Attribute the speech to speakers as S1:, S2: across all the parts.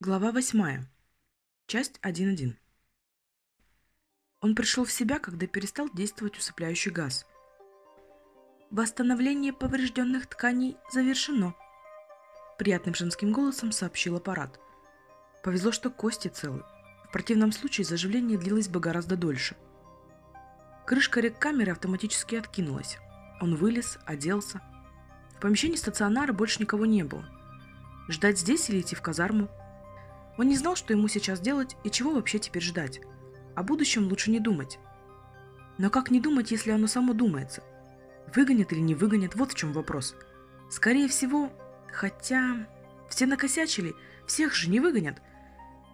S1: Глава 8. Часть 1.1. Он пришел в себя, когда перестал действовать усыпляющий газ. «Восстановление поврежденных тканей завершено», — приятным женским голосом сообщил аппарат. Повезло, что кости целы. В противном случае заживление длилось бы гораздо дольше. Крышка рек-камеры автоматически откинулась. Он вылез, оделся. В помещении стационара больше никого не было. Ждать здесь или идти в казарму — он не знал, что ему сейчас делать и чего вообще теперь ждать. О будущем лучше не думать. Но как не думать, если оно само думается? Выгонят или не выгонят, вот в чем вопрос. Скорее всего, хотя... Все накосячили, всех же не выгонят.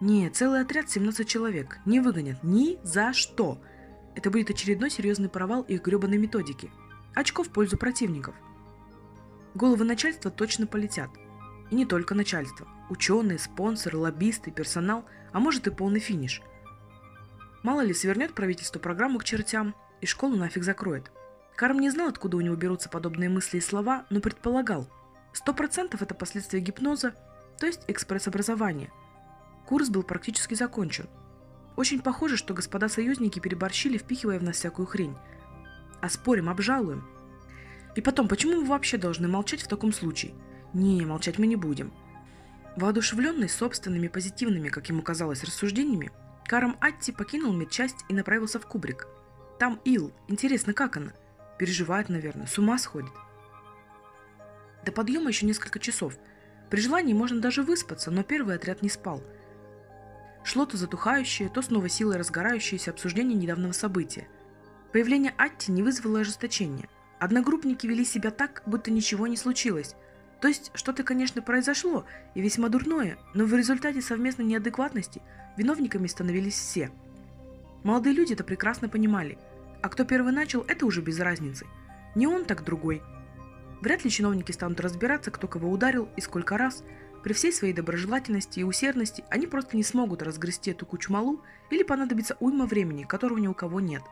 S1: Не, целый отряд 17 человек. Не выгонят. Ни за что. Это будет очередной серьезный провал их гребаной методики. Очко в пользу противников. Головы начальства точно полетят. Не только начальство. Ученые, спонсоры, лоббисты, персонал, а может и полный финиш. Мало ли свернет правительство программу к чертям и школу нафиг закроет. Карм не знал, откуда у него берутся подобные мысли и слова, но предполагал. Сто процентов это последствия гипноза, то есть экспресс-образования. Курс был практически закончен. Очень похоже, что господа союзники переборщили, впихивая в нас всякую хрень. А спорим, обжалуем. И потом, почему мы вообще должны молчать в таком случае? Не, молчать мы не будем. Воодушевленный собственными позитивными, как ему казалось, рассуждениями, Карам Атти покинул медчасть и направился в кубрик. Там Ил. Интересно, как она? Переживает, наверное, с ума сходит. До подъема еще несколько часов. При желании можно даже выспаться, но первый отряд не спал. Шло то затухающее, то снова силой разгорающееся обсуждение недавнего события. Появление Атти не вызвало ожесточения. Одногруппники вели себя так, будто ничего не случилось, то есть что-то, конечно, произошло, и весьма дурное, но в результате совместной неадекватности виновниками становились все. Молодые люди это прекрасно понимали, а кто первый начал, это уже без разницы. Не он, так другой. Вряд ли чиновники станут разбираться, кто кого ударил и сколько раз. При всей своей доброжелательности и усердности они просто не смогут разгрести эту кучу малу или понадобится уйма времени, которого ни у кого нет.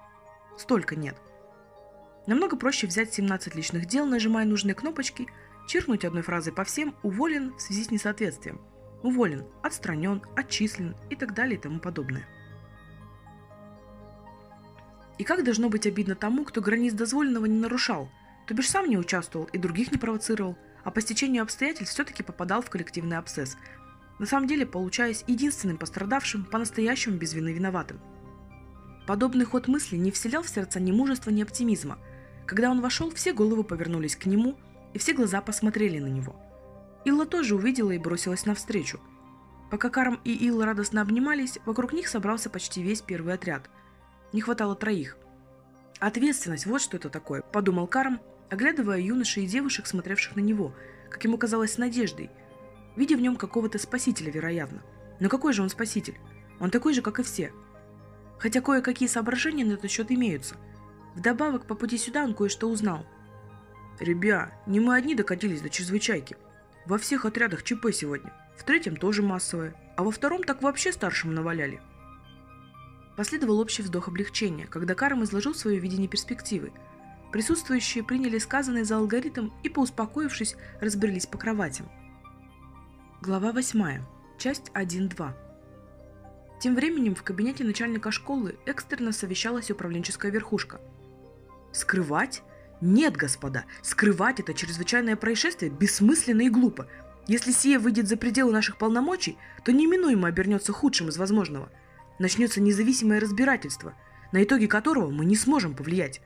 S1: Столько нет. Намного проще взять 17 личных дел, нажимая нужные кнопочки – Чиркнуть одной фразой по всем «уволен» в связи с несоответствием. Уволен, отстранен, отчислен и так далее и тому подобное. И как должно быть обидно тому, кто границ дозволенного не нарушал, то бишь сам не участвовал и других не провоцировал, а по стечению обстоятельств все-таки попадал в коллективный абсцесс, на самом деле получаясь единственным пострадавшим, по-настоящему без вины виноватым. Подобный ход мысли не вселял в сердце ни мужества, ни оптимизма. Когда он вошел, все головы повернулись к нему – и все глаза посмотрели на него. Илла тоже увидела и бросилась навстречу. Пока Карм и Илла радостно обнимались, вокруг них собрался почти весь первый отряд. Не хватало троих. «Ответственность, вот что это такое», – подумал Карм, оглядывая юношей и девушек, смотревших на него, как ему казалось, с надеждой, видя в нем какого-то спасителя, вероятно. Но какой же он спаситель? Он такой же, как и все. Хотя кое-какие соображения на этот счет имеются. Вдобавок, по пути сюда он кое-что узнал – Ребя, не мы одни докатились до чрезвычайки. Во всех отрядах ЧП сегодня. В третьем тоже массовое. А во втором так вообще старшим наваляли. Последовал общий вздох облегчения, когда Карм изложил свое видение перспективы. Присутствующие приняли сказанное за алгоритм и, поуспокоившись, разбрелись по кроватям. Глава 8. Часть 1.2. Тем временем в кабинете начальника школы экстренно совещалась управленческая верхушка. «Скрывать? Нет, господа, скрывать это чрезвычайное происшествие бессмысленно и глупо. Если сие выйдет за пределы наших полномочий, то неминуемо обернется худшим из возможного. Начнется независимое разбирательство, на итоги которого мы не сможем повлиять.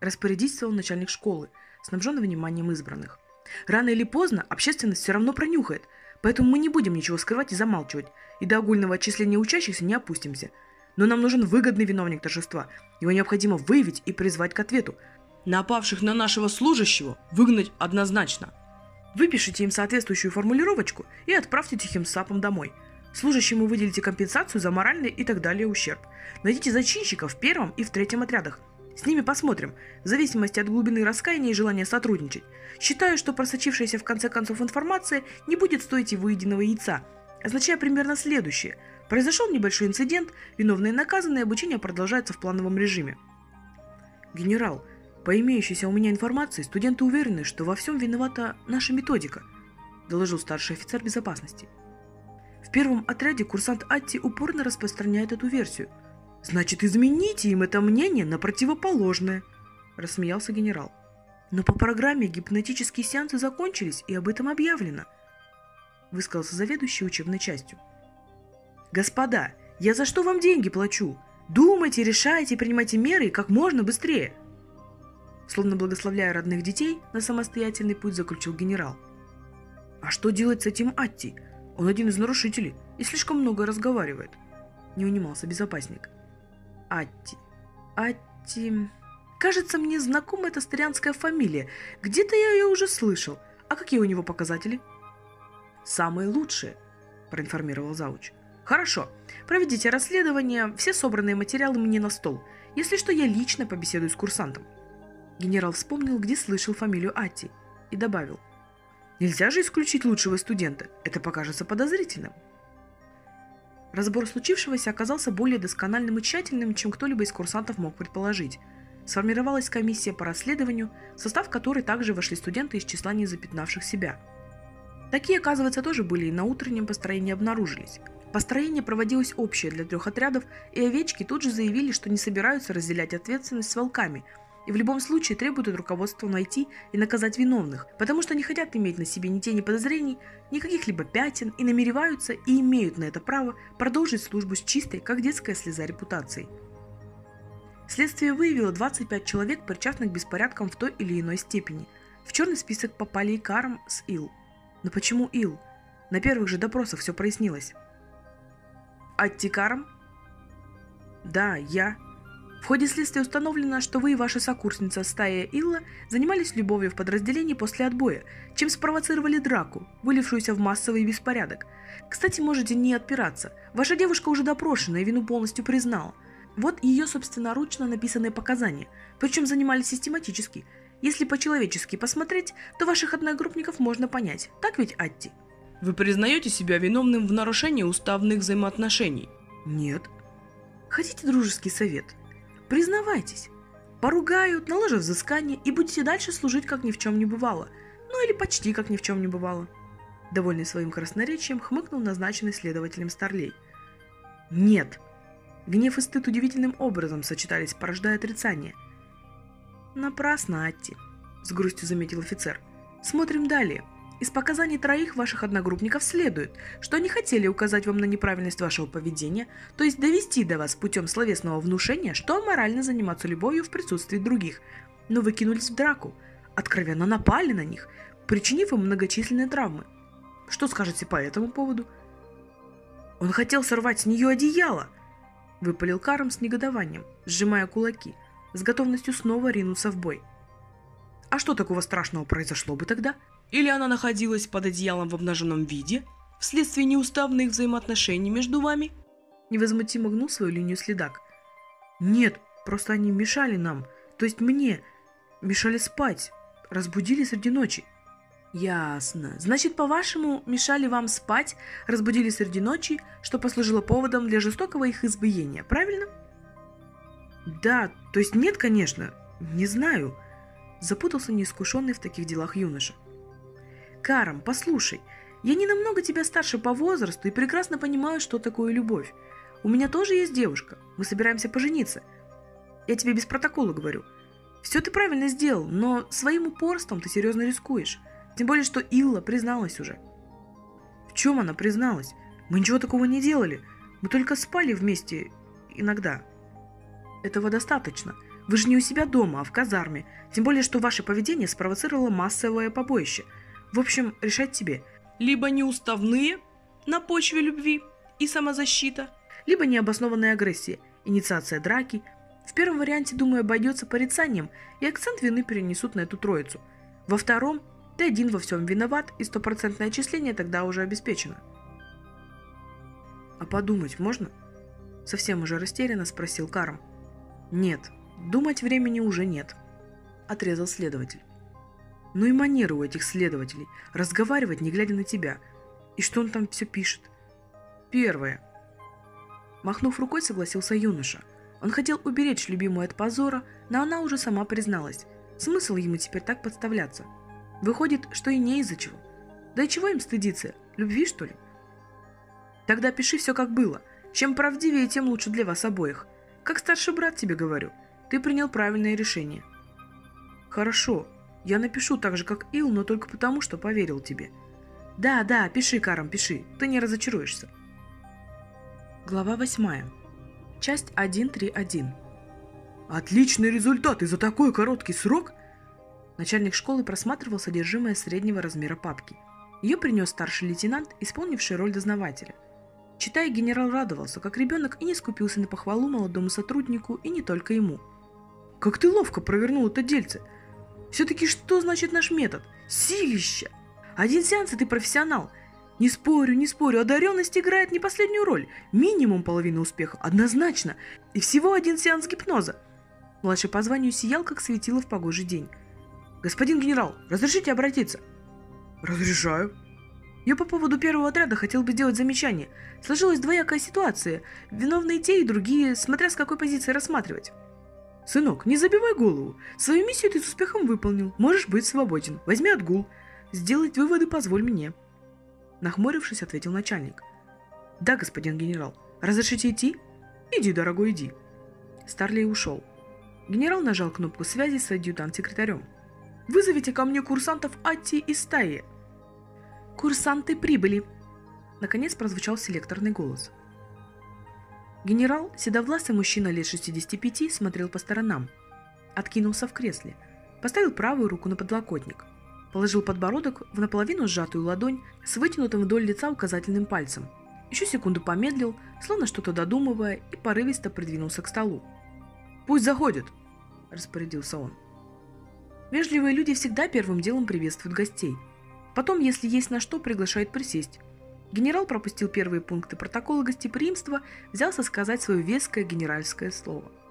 S1: Распорядительствовал начальник школы, снабженный вниманием избранных. Рано или поздно общественность все равно пронюхает, поэтому мы не будем ничего скрывать и замалчивать, и до огульного отчисления учащихся не опустимся – но нам нужен выгодный виновник торжества. Его необходимо выявить и призвать к ответу. Напавших на нашего служащего выгнать однозначно. Выпишите им соответствующую формулировочку и отправьте тихим сапом домой. Служащему выделите компенсацию за моральный и так далее ущерб. Найдите зачинщиков в первом и в третьем отрядах. С ними посмотрим, в зависимости от глубины раскаяния и желания сотрудничать. Считаю, что просочившаяся в конце концов информация не будет стоить и выеденного яйца, означая примерно следующее – Произошел небольшой инцидент, виновные наказаны, и обучение продолжается в плановом режиме. Генерал, по имеющейся у меня информации, студенты уверены, что во всем виновата наша методика, доложил старший офицер безопасности. В первом отряде курсант Атти упорно распространяет эту версию. Значит, измените им это мнение на противоположное, рассмеялся генерал. Но по программе гипнотические сеансы закончились, и об этом объявлено, высказался заведующий учебной частью. Господа, я за что вам деньги плачу? Думайте, решайте, принимайте меры как можно быстрее. Словно благословляя родных детей, на самостоятельный путь заключил генерал. А что делать с этим Атти? Он один из нарушителей и слишком много разговаривает. Не унимался безопасник. Атти. Атти... Кажется, мне знакома эта старянская фамилия. Где-то я ее уже слышал. А какие у него показатели? Самые лучшие, проинформировал Зауч. Хорошо. Проведите расследование, все собранные материалы мне на стол. Если что, я лично побеседую с курсантом. Генерал вспомнил, где слышал фамилию Атти, и добавил. Нельзя же исключить лучшего студента, это покажется подозрительным. Разбор случившегося оказался более доскональным и тщательным, чем кто-либо из курсантов мог предположить. Сформировалась комиссия по расследованию, в состав которой также вошли студенты из числа незапятнавших себя. Такие, оказывается, тоже были и на утреннем построении обнаружились. Построение проводилось общее для трех отрядов, и овечки тут же заявили, что не собираются разделять ответственность с волками, и в любом случае требуют от руководства найти и наказать виновных, потому что не хотят иметь на себе ни тени подозрений, ни каких-либо пятен, и намереваются и имеют на это право продолжить службу с чистой, как детская слеза репутацией. Следствие выявило 25 человек, причастных к беспорядкам в той или иной степени. В черный список попали и Карм с Ил. Но почему Ил? На первых же допросах все прояснилось. Аттикаром? Да, я. В ходе следствия установлено, что вы и ваша сокурсница Стая Илла занимались любовью в подразделении после отбоя, чем спровоцировали драку, вылившуюся в массовый беспорядок. Кстати, можете не отпираться. Ваша девушка уже допрошена и вину полностью признала. Вот ее собственноручно написанные показания, причем занимались систематически. Если по-человечески посмотреть, то ваших одногруппников можно понять. Так ведь, Атти?
S2: Вы признаете себя виновным в нарушении уставных взаимоотношений?
S1: Нет. Хотите дружеский совет? Признавайтесь. Поругают, наложат взыскание и будете дальше служить, как ни в чем не бывало. Ну или почти как ни в чем не бывало. Довольный своим красноречием, хмыкнул назначенный следователем Старлей. Нет. Гнев и стыд удивительным образом сочетались, порождая отрицание. Напрасно, Атти, с грустью заметил офицер. Смотрим далее. Из показаний троих ваших одногруппников следует, что они хотели указать вам на неправильность вашего поведения, то есть довести до вас путем словесного внушения, что аморально заниматься любовью в присутствии других, но вы кинулись в драку, откровенно напали на них, причинив им многочисленные травмы. Что скажете по этому поводу? Он хотел сорвать с нее одеяло, выпалил Карм с негодованием, сжимая кулаки, с готовностью снова ринуться в бой. А что такого страшного произошло бы тогда?
S2: Или она находилась под одеялом в обнаженном виде, вследствие неуставных взаимоотношений между вами?
S1: Невозмутимо гнул свою линию следак. Нет, просто они мешали нам, то есть мне, мешали спать, разбудили среди ночи. Ясно. Значит, по-вашему, мешали вам спать, разбудили среди ночи, что послужило поводом для жестокого их избиения, правильно? Да, то есть нет, конечно, не знаю. Запутался неискушенный в таких делах юноша. Карам, послушай, я не намного тебя старше по возрасту и прекрасно понимаю, что такое любовь. У меня тоже есть девушка. Мы собираемся пожениться. Я тебе без протокола говорю. Все ты правильно сделал, но своим упорством ты серьезно рискуешь. Тем более, что Илла призналась уже. В чем она призналась? Мы ничего такого не делали. Мы только спали вместе иногда. Этого достаточно. Вы же не у себя дома, а в казарме. Тем более, что ваше поведение спровоцировало массовое побоище – в общем, решать тебе.
S2: Либо неуставные на почве любви и самозащита,
S1: либо необоснованная агрессия, инициация драки. В первом варианте, думаю, обойдется порицанием, и акцент вины перенесут на эту троицу. Во втором, ты один во всем виноват, и стопроцентное отчисление тогда уже обеспечено. А подумать можно? Совсем уже растерянно спросил Карм. Нет, думать времени уже нет, отрезал следователь. Ну и манеры у этих следователей. Разговаривать, не глядя на тебя. И что он там все пишет? Первое. Махнув рукой, согласился юноша. Он хотел уберечь любимую от позора, но она уже сама призналась. Смысл ему теперь так подставляться? Выходит, что и не из-за чего. Да и чего им стыдиться? Любви, что ли? Тогда пиши все как было. Чем правдивее, тем лучше для вас обоих. Как старший брат тебе говорю. Ты принял правильное решение. Хорошо. Я напишу так же, как Ил, но только потому, что поверил тебе. Да, да, пиши, Карам, пиши. Ты не разочаруешься. Глава 8. Часть 1.3.1. Отличный результат и за такой короткий срок? Начальник школы просматривал содержимое среднего размера папки. Ее принес старший лейтенант, исполнивший роль дознавателя. Читая, генерал радовался, как ребенок, и не скупился на похвалу молодому сотруднику, и не только ему. «Как ты ловко провернул это дельце! Все-таки что значит наш метод? Силища! Один сеанс, и ты профессионал!» Не спорю, не спорю, одаренность играет не последнюю роль. Минимум половины успеха, однозначно. И всего один сеанс гипноза. Младший по званию сиял, как светило в погожий день. «Господин генерал, разрешите обратиться?» «Разрешаю». Я по поводу первого отряда хотел бы сделать замечание. Сложилась двоякая ситуация. Виновны и те, и другие, смотря с какой позиции рассматривать. «Сынок, не забивай голову. Свою миссию ты с успехом выполнил. Можешь быть свободен. Возьми отгул. Сделать выводы позволь мне». Нахмурившись, ответил начальник. «Да, господин генерал. Разрешите идти?» «Иди, дорогой, иди». Старлей ушел. Генерал нажал кнопку связи с адъютант-секретарем. «Вызовите ко мне курсантов Атти и Стаи». «Курсанты прибыли!» Наконец прозвучал селекторный голос. Генерал, седовласый мужчина лет 65, смотрел по сторонам. Откинулся в кресле. Поставил правую руку на подлокотник положил подбородок в наполовину сжатую ладонь с вытянутым вдоль лица указательным пальцем. Еще секунду помедлил, словно что-то додумывая, и порывисто придвинулся к столу. «Пусть заходит!» – распорядился он. Вежливые люди всегда первым делом приветствуют гостей. Потом, если есть на что, приглашают присесть. Генерал пропустил первые пункты протокола гостеприимства, взялся сказать свое веское генеральское слово –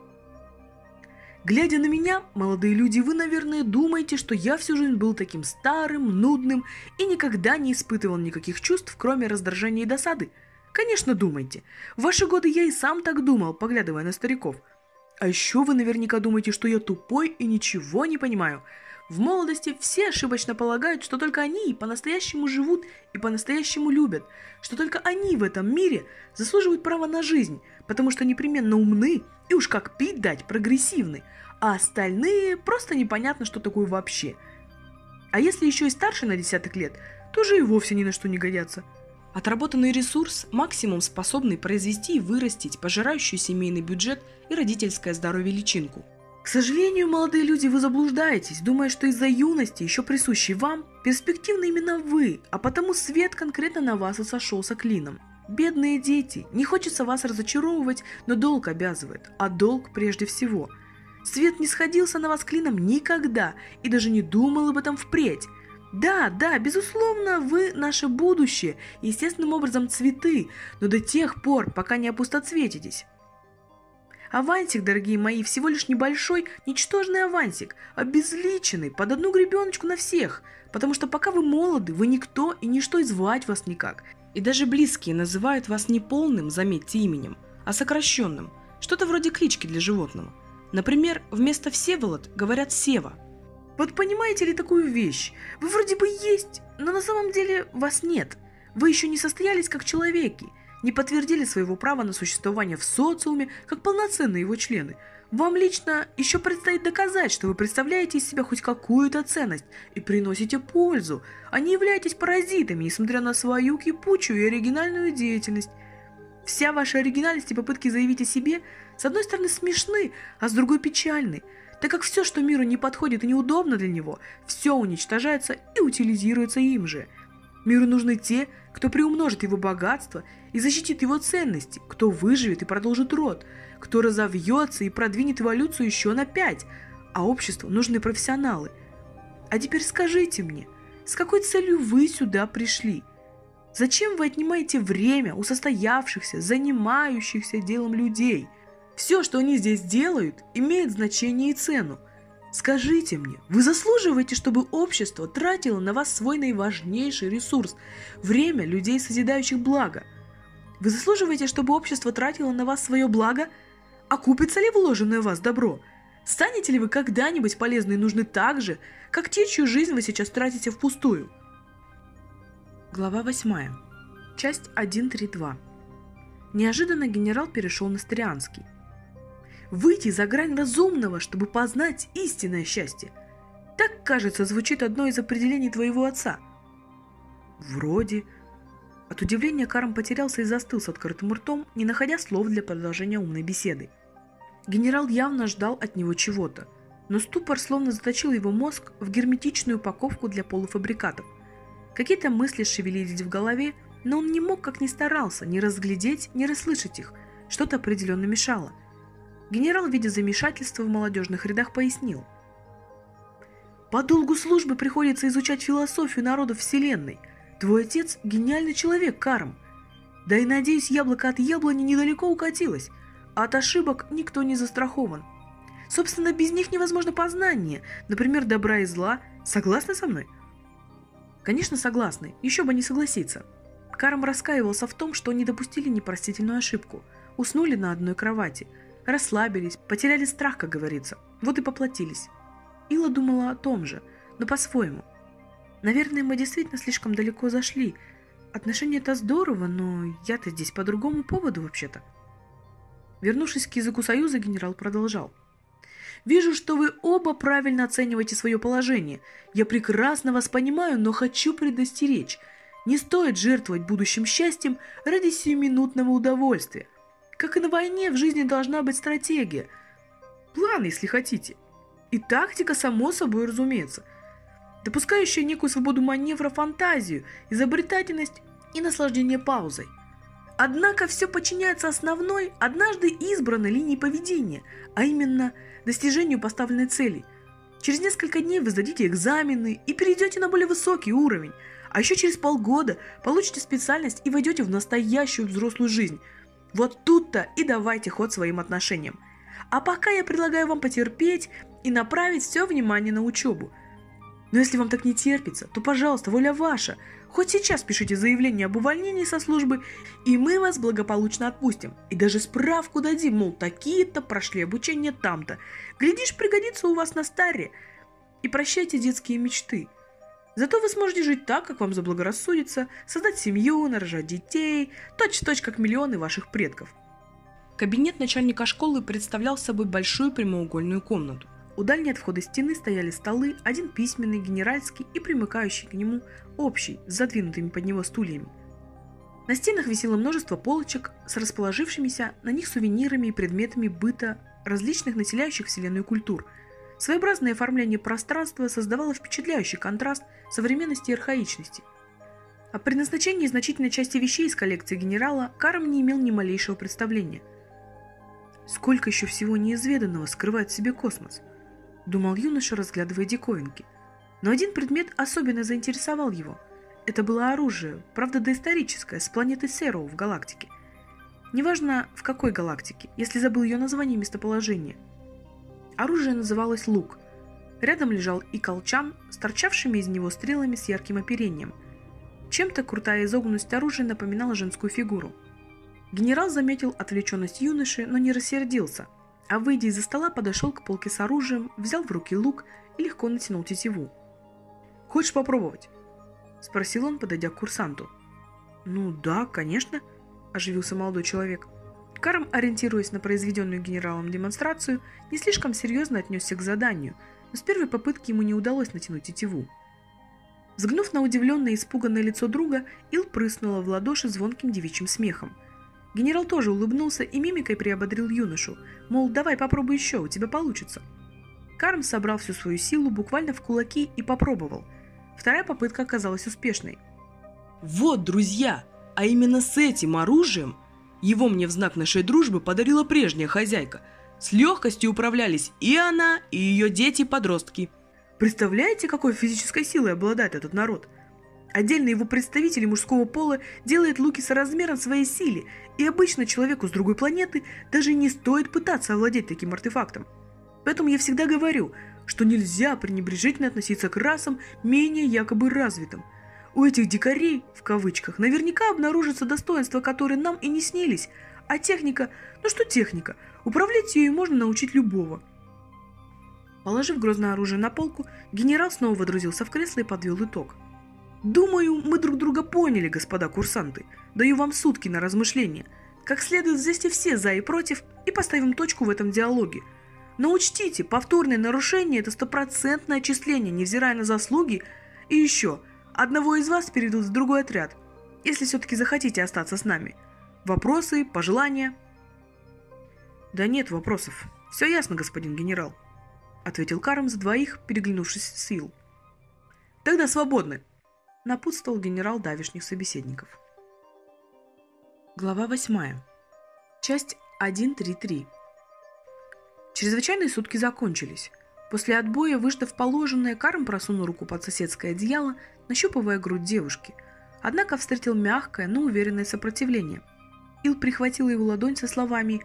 S1: Глядя на меня, молодые люди, вы, наверное, думаете, что я всю жизнь был таким старым, нудным и никогда не испытывал никаких чувств, кроме раздражения и досады. Конечно, думайте. В ваши годы я и сам так думал, поглядывая на стариков. А еще вы наверняка думаете, что я тупой и ничего не понимаю. В молодости все ошибочно полагают, что только они по-настоящему живут и по-настоящему любят, что только они в этом мире заслуживают права на жизнь, потому что непременно умны и уж как пить дать прогрессивны, а остальные просто непонятно, что такое вообще. А если еще и старше на десяток лет, то же и вовсе ни на что не годятся. Отработанный ресурс, максимум способный произвести и вырастить пожирающий семейный бюджет и родительское здоровье личинку. К сожалению, молодые люди, вы заблуждаетесь, думая, что из-за юности, еще присущей вам, перспективны именно вы, а потому свет конкретно на вас и сошелся клином. Бедные дети, не хочется вас разочаровывать, но долг обязывает, а долг прежде всего. Свет не сходился на вас клином никогда и даже не думал об этом впредь. Да, да, безусловно, вы наше будущее, естественным образом цветы, но до тех пор, пока не опустоцветитесь. Авансик, дорогие мои, всего лишь небольшой, ничтожный авансик, обезличенный, под одну гребеночку на всех, потому что пока вы молоды, вы никто и ничто и звать вас никак. И даже близкие называют вас не полным, заметьте, именем, а сокращенным, что-то вроде клички для животного. Например, вместо Всеволод говорят Сева. Вот понимаете ли такую вещь? Вы вроде бы есть, но на самом деле вас нет. Вы еще не состоялись как человеки, не подтвердили своего права на существование в социуме как полноценные его члены – вам лично еще предстоит доказать, что вы представляете из себя хоть какую-то ценность и приносите пользу, а не являетесь паразитами, несмотря на свою кипучую и оригинальную деятельность. Вся ваша оригинальность и попытки заявить о себе с одной стороны смешны, а с другой печальны, так как все, что миру не подходит и неудобно для него, все уничтожается и утилизируется им же. Миру нужны те, кто приумножит его богатство и защитит его ценности, кто выживет и продолжит род – кто разовьется и продвинет эволюцию еще на пять, а обществу нужны профессионалы. А теперь скажите мне, с какой целью вы сюда пришли? Зачем вы отнимаете время у состоявшихся, занимающихся делом людей? Все, что они здесь делают, имеет значение и цену. Скажите мне, вы заслуживаете, чтобы общество тратило на вас свой наиважнейший ресурс – время людей, созидающих благо? Вы заслуживаете, чтобы общество тратило на вас свое благо – Окупится ли вложенное в вас добро? Станете ли вы когда-нибудь полезны и нужны так же, как те, чью жизнь вы сейчас тратите впустую? Глава 8. Часть 1.3.2. Неожиданно генерал перешел на Стерианский. «Выйти за грань разумного, чтобы познать истинное счастье. Так, кажется, звучит одно из определений твоего отца». «Вроде...» От удивления Карм потерялся и застыл с открытым ртом, не находя слов для продолжения умной беседы. Генерал явно ждал от него чего-то, но ступор словно заточил его мозг в герметичную упаковку для полуфабрикатов. Какие-то мысли шевелились в голове, но он не мог, как ни старался, ни разглядеть, ни расслышать их. Что-то определенно мешало. Генерал, видя замешательство в молодежных рядах, пояснил. «По долгу службы приходится изучать философию народов Вселенной. Твой отец – гениальный человек, Карм. Да и, надеюсь, яблоко от яблони недалеко укатилось, а от ошибок никто не застрахован. Собственно, без них невозможно познание, например, добра и зла. Согласны со мной?» Конечно, согласны, еще бы не согласиться. Карм раскаивался в том, что они допустили непростительную ошибку. Уснули на одной кровати, расслабились, потеряли страх, как говорится. Вот и поплатились. Ила думала о том же, но по-своему. Наверное, мы действительно слишком далеко зашли. Отношения-то здорово, но я-то здесь по другому поводу вообще-то. Вернувшись к языку Союза, генерал продолжал. Вижу, что вы оба правильно оцениваете свое положение. Я прекрасно вас понимаю, но хочу предостеречь. Не стоит жертвовать будущим счастьем ради сиюминутного удовольствия. Как и на войне, в жизни должна быть стратегия. План, если хотите. И тактика, само собой, разумеется. Допускающая некую свободу маневра, фантазию, изобретательность и наслаждение паузой. Однако все подчиняется основной, однажды избранной линии поведения, а именно достижению поставленной цели. Через несколько дней вы сдадите экзамены и перейдете на более высокий уровень – а еще через полгода получите специальность и войдете в настоящую взрослую жизнь. Вот тут-то и давайте ход своим отношениям. А пока я предлагаю вам потерпеть и направить все внимание на учебу. Но если вам так не терпится, то, пожалуйста, воля ваша. Хоть сейчас пишите заявление об увольнении со службы, и мы вас благополучно отпустим. И даже справку дадим, мол, такие-то прошли обучение там-то. Глядишь, пригодится у вас на старе. И прощайте детские мечты. Зато вы сможете жить так, как вам заблагорассудится, создать семью, нарожать детей, точь-в-точь, -точь, как миллионы ваших предков.
S2: Кабинет начальника школы представлял собой большую прямоугольную комнату.
S1: У дальней от входа стены стояли столы, один письменный, генеральский и примыкающий к нему общий, с задвинутыми под него стульями. На стенах висело множество полочек с расположившимися на них сувенирами и предметами быта различных населяющих Вселенную культур – Своеобразное оформление пространства создавало впечатляющий контраст современности и архаичности. О предназначении значительной части вещей из коллекции генерала Карм не имел ни малейшего представления. Сколько еще всего неизведанного скрывает в себе космос? Думал юноша, разглядывая диковинки. Но один предмет особенно заинтересовал его. Это было оружие, правда доисторическое, с планеты Сероу в галактике. Неважно, в какой галактике, если забыл ее название и местоположение – Оружие называлось лук. Рядом лежал и колчан с торчавшими из него стрелами с ярким оперением. Чем-то крутая изогнутость оружия напоминала женскую фигуру. Генерал заметил отвлеченность юноши, но не рассердился, а выйдя из-за стола, подошел к полке с оружием, взял в руки лук и легко натянул тетиву. «Хочешь попробовать?» – спросил он, подойдя к курсанту. «Ну да, конечно», – оживился молодой человек – Карм, ориентируясь на произведенную генералом демонстрацию, не слишком серьезно отнесся к заданию, но с первой попытки ему не удалось натянуть тетиву. Взглянув на удивленное и испуганное лицо друга, Ил прыснула в ладоши звонким девичьим смехом. Генерал тоже улыбнулся и мимикой приободрил юношу, мол, давай попробуй еще, у тебя получится. Карм собрал всю свою силу буквально в кулаки и попробовал. Вторая попытка оказалась успешной.
S2: «Вот, друзья! А именно с этим оружием его мне в знак нашей дружбы подарила прежняя хозяйка. С легкостью управлялись и она, и ее дети-подростки.
S1: Представляете, какой физической силой обладает этот народ? Отдельно его представители мужского пола делают луки соразмером своей силе, и обычно человеку с другой планеты даже не стоит пытаться овладеть таким артефактом. Поэтому я всегда говорю, что нельзя пренебрежительно относиться к расам менее якобы развитым – у этих дикарей, в кавычках, наверняка обнаружатся достоинства, которые нам и не снились. А техника, ну что техника, управлять ею можно научить любого. Положив грозное оружие на полку, генерал снова водрузился в кресло и подвел итог. «Думаю, мы друг друга поняли, господа курсанты. Даю вам сутки на размышление. как следует взвести все «за» и «против» и поставим точку в этом диалоге. Но учтите, повторное нарушение – это стопроцентное отчисление, невзирая на заслуги. И еще, одного из вас перейдут в другой отряд, если все-таки захотите остаться с нами. Вопросы, пожелания? Да нет вопросов. Все ясно, господин генерал, ответил Карм за двоих, переглянувшись с Ил. Тогда свободны, напутствовал генерал давишних собеседников. Глава 8. Часть 1.3.3. Чрезвычайные сутки закончились. После отбоя, выждав положенное, Карм просунул руку под соседское одеяло, нащупывая грудь девушки. Однако встретил мягкое, но уверенное сопротивление. Ил прихватила его ладонь со словами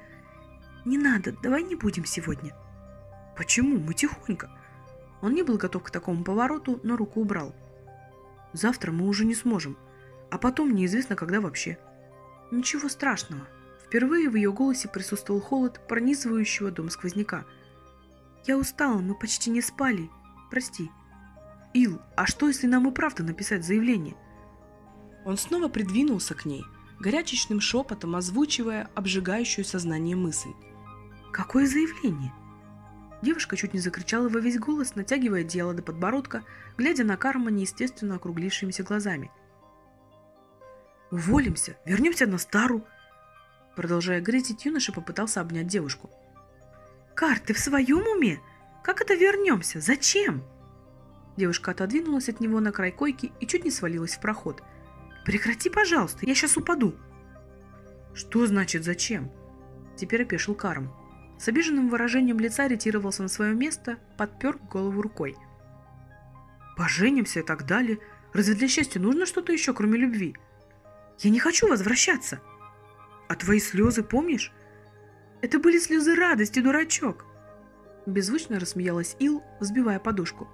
S1: «Не надо, давай не будем сегодня». «Почему? Мы тихонько». Он не был готов к такому повороту, но руку убрал. «Завтра мы уже не сможем, а потом неизвестно, когда вообще». Ничего страшного. Впервые в ее голосе присутствовал холод, пронизывающего дом сквозняка. Я устала, мы почти не спали. Прости. Ил, а что, если нам и правда написать заявление? Он снова придвинулся к ней, горячечным шепотом озвучивая обжигающую сознание мысль. Какое заявление? Девушка чуть не закричала во весь голос, натягивая дело до подбородка, глядя на Карма неестественно округлившимися глазами – Уволимся, вернемся на стару. Продолжая грезить, юноша попытался обнять девушку. Кар, ты в своем уме? Как это вернемся? Зачем? Девушка отодвинулась от него на край койки и чуть не свалилась в проход. Прекрати, пожалуйста, я сейчас упаду. Что значит зачем? Теперь опешил Карм. С обиженным выражением лица ретировался на свое место, подпер голову рукой. Поженимся и так далее. Разве для счастья нужно что-то еще, кроме любви? Я не хочу возвращаться. А твои слезы, помнишь? Это были слезы радости, дурачок. Беззвучно рассмеялась Ил, взбивая подушку.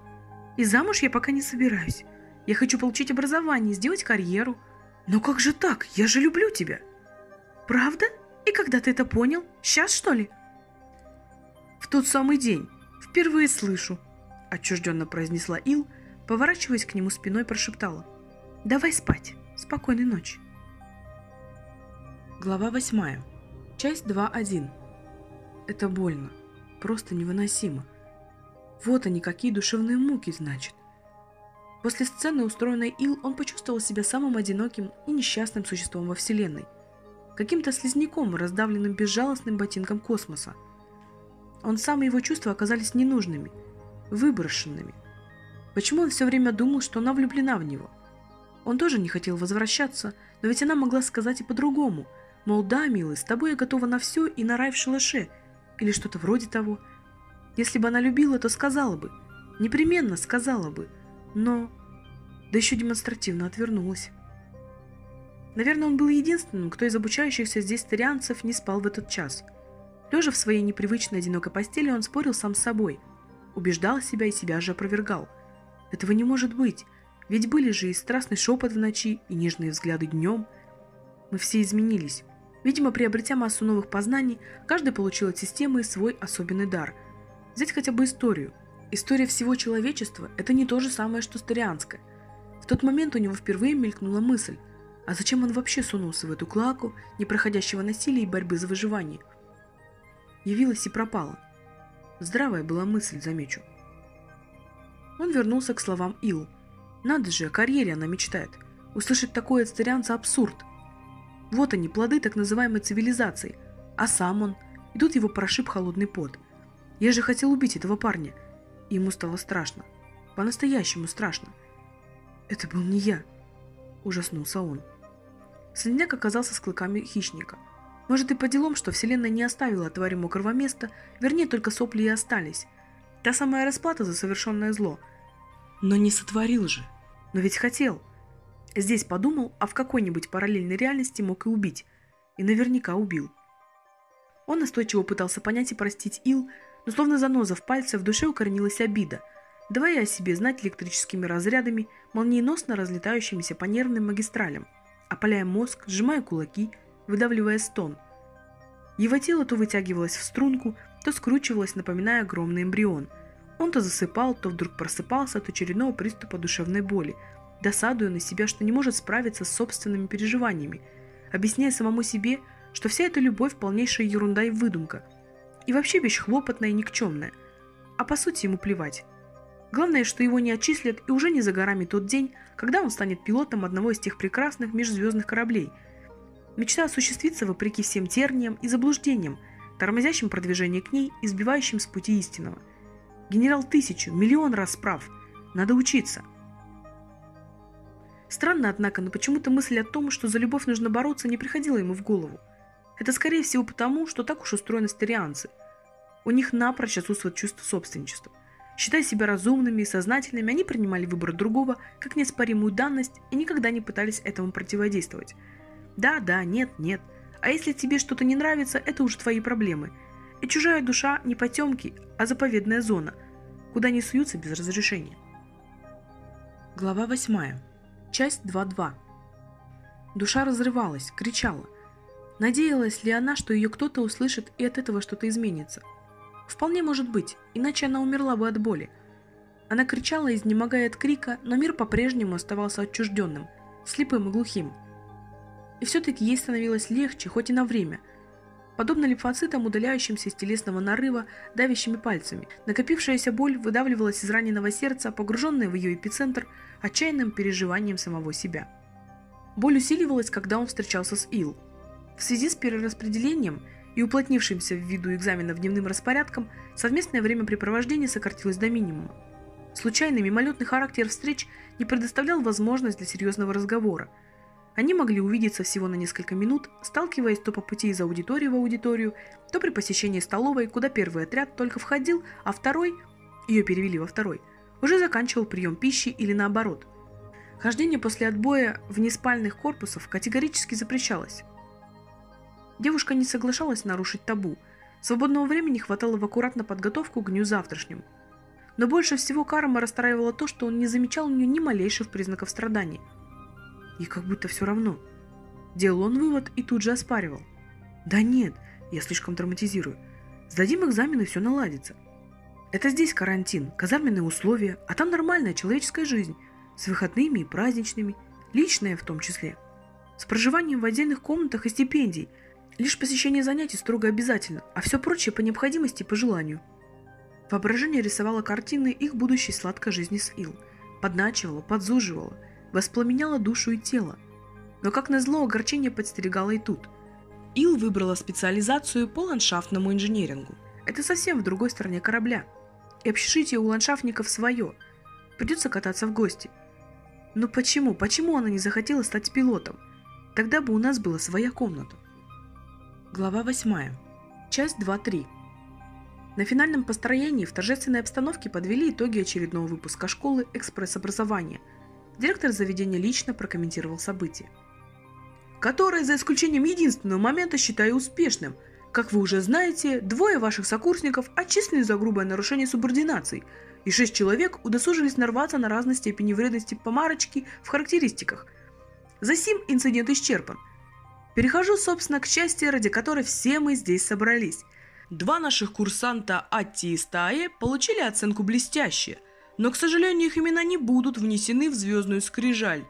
S1: И замуж я пока не собираюсь. Я хочу получить образование, сделать карьеру. Но как же так? Я же люблю тебя. Правда? И когда ты это понял? Сейчас, что ли? В тот самый день. Впервые слышу. Отчужденно произнесла Ил, поворачиваясь к нему спиной, прошептала. Давай спать. Спокойной ночи. Глава 8. Часть 2.1. Это больно. Просто невыносимо. Вот они, какие душевные муки, значит. После сцены, устроенной Ил, он почувствовал себя самым одиноким и несчастным существом во Вселенной. Каким-то слизняком, раздавленным безжалостным ботинком космоса. Он сам и его чувства оказались ненужными, выброшенными. Почему он все время думал, что она влюблена в него? Он тоже не хотел возвращаться, но ведь она могла сказать и по-другому – Мол, да, милый, с тобой я готова на все и на рай в шалаше. Или что-то вроде того. Если бы она любила, то сказала бы. Непременно сказала бы. Но... Да еще демонстративно отвернулась. Наверное, он был единственным, кто из обучающихся здесь тарианцев не спал в этот час. Лежа в своей непривычной одинокой постели, он спорил сам с собой. Убеждал себя и себя же опровергал. Этого не может быть, ведь были же и страстный шепот в ночи, и нежные взгляды днем. Мы все изменились. Видимо, приобретя массу новых познаний, каждый получил от системы свой особенный дар. Взять хотя бы историю. История всего человечества – это не то же самое, что старианская. В тот момент у него впервые мелькнула мысль, а зачем он вообще сунулся в эту клаку непроходящего насилия и борьбы за выживание? Явилась и пропала. Здравая была мысль, замечу. Он вернулся к словам Ил. Надо же, о карьере она мечтает. Услышать такое от старианца абсурд – вот они, плоды так называемой цивилизации. А сам он. И тут его прошиб холодный пот. Я же хотел убить этого парня. И ему стало страшно. По-настоящему страшно. Это был не я. Ужаснулся он. Слизняк оказался с клыками хищника. Может и по делам, что вселенная не оставила твари мокрого места, вернее только сопли и остались. Та самая расплата за совершенное зло. Но не сотворил же. Но ведь хотел. Здесь подумал, а в какой-нибудь параллельной реальности мог и убить. И наверняка убил. Он настойчиво пытался понять и простить Ил, но словно заноза в пальце в душе укоренилась обида, давая о себе знать электрическими разрядами, молниеносно разлетающимися по нервным магистралям, опаляя мозг, сжимая кулаки, выдавливая стон. Его тело то вытягивалось в струнку, то скручивалось, напоминая огромный эмбрион. Он то засыпал, то вдруг просыпался от очередного приступа душевной боли, досадуя на себя, что не может справиться с собственными переживаниями, объясняя самому себе, что вся эта любовь полнейшая ерунда и выдумка. И вообще вещь хлопотная и никчемная. А по сути ему плевать. Главное, что его не отчислят и уже не за горами тот день, когда он станет пилотом одного из тех прекрасных межзвездных кораблей. Мечта осуществится вопреки всем терниям и заблуждениям, тормозящим продвижение к ней и сбивающим с пути истинного. Генерал тысячу, миллион раз прав. Надо учиться. Странно, однако, но почему-то мысль о том, что за любовь нужно бороться, не приходила ему в голову. Это скорее всего потому, что так уж устроены стерианцы. У них напрочь отсутствует чувство собственничества. Считая себя разумными и сознательными, они принимали выбор другого как неоспоримую данность и никогда не пытались этому противодействовать. Да, да, нет, нет. А если тебе что-то не нравится, это уже твои проблемы. И чужая душа не потемки, а заповедная зона, куда не суются без разрешения. Глава 8. Часть 2.2. Душа разрывалась, кричала. Надеялась ли она, что ее кто-то услышит и от этого что-то изменится – Вполне может быть, иначе она умерла бы от боли. Она кричала, изнемогая от крика, но мир по-прежнему оставался отчужденным, слепым и глухим. И все-таки ей становилось легче, хоть и на время. Подобно лимфоцитам, удаляющимся из телесного нарыва давящими пальцами, накопившаяся боль выдавливалась из раненого сердца, погруженная в ее эпицентр отчаянным переживанием самого себя. Боль усиливалась, когда он встречался с Ил. В связи с перераспределением – и уплотнившимся ввиду экзаменов дневным распорядком, совместное времяпрепровождение сократилось до минимума. Случайный мимолетный характер встреч не предоставлял возможность для серьезного разговора. Они могли увидеться всего на несколько минут, сталкиваясь то по пути из аудитории в аудиторию, то при посещении столовой, куда первый отряд только входил, а второй, ее перевели во второй, уже заканчивал прием пищи или наоборот. Хождение после отбоя в неспальных корпусов категорически запрещалось. Девушка не соглашалась нарушить табу. Свободного времени хватало в аккуратно подготовку к дню завтрашнему. Но больше всего Карма расстраивало то, что он не замечал у нее ни малейших признаков страданий. И как будто все равно. Делал он вывод и тут же оспаривал. Да нет, я слишком драматизирую. Сдадим экзамен и все наладится. Это здесь карантин, казарменные условия, а там нормальная человеческая жизнь, с выходными и праздничными, личная в том числе. С проживанием в отдельных комнатах и стипендий – Лишь посещение занятий строго обязательно, а все прочее по необходимости и по желанию. Воображение рисовало картины их будущей сладкой жизни с Ил. Подначивало, подзуживало, воспламеняло душу и тело. Но как назло, огорчение подстерегало и тут. Ил выбрала специализацию по ландшафтному инженерингу. Это совсем в другой стороне корабля. И общежитие у ландшафтников свое. Придется кататься в гости. Но почему, почему она не захотела стать пилотом? Тогда бы у нас была своя комната. Глава 8. Часть 2.3. На финальном построении в торжественной обстановке подвели итоги очередного выпуска школы экспресс-образования. Директор заведения лично прокомментировал события. Которое, за исключением единственного момента, считаю успешным. Как вы уже знаете, двое ваших сокурсников отчислены за грубое нарушение субординации, и шесть человек удосужились нарваться на разной степени вредности помарочки в характеристиках. За сим инцидент исчерпан – Перехожу, собственно, к части, ради которой все мы здесь собрались. Два наших курсанта Атти и Стаи получили оценку блестяще, но, к сожалению, их имена не будут внесены в звездную скрижаль,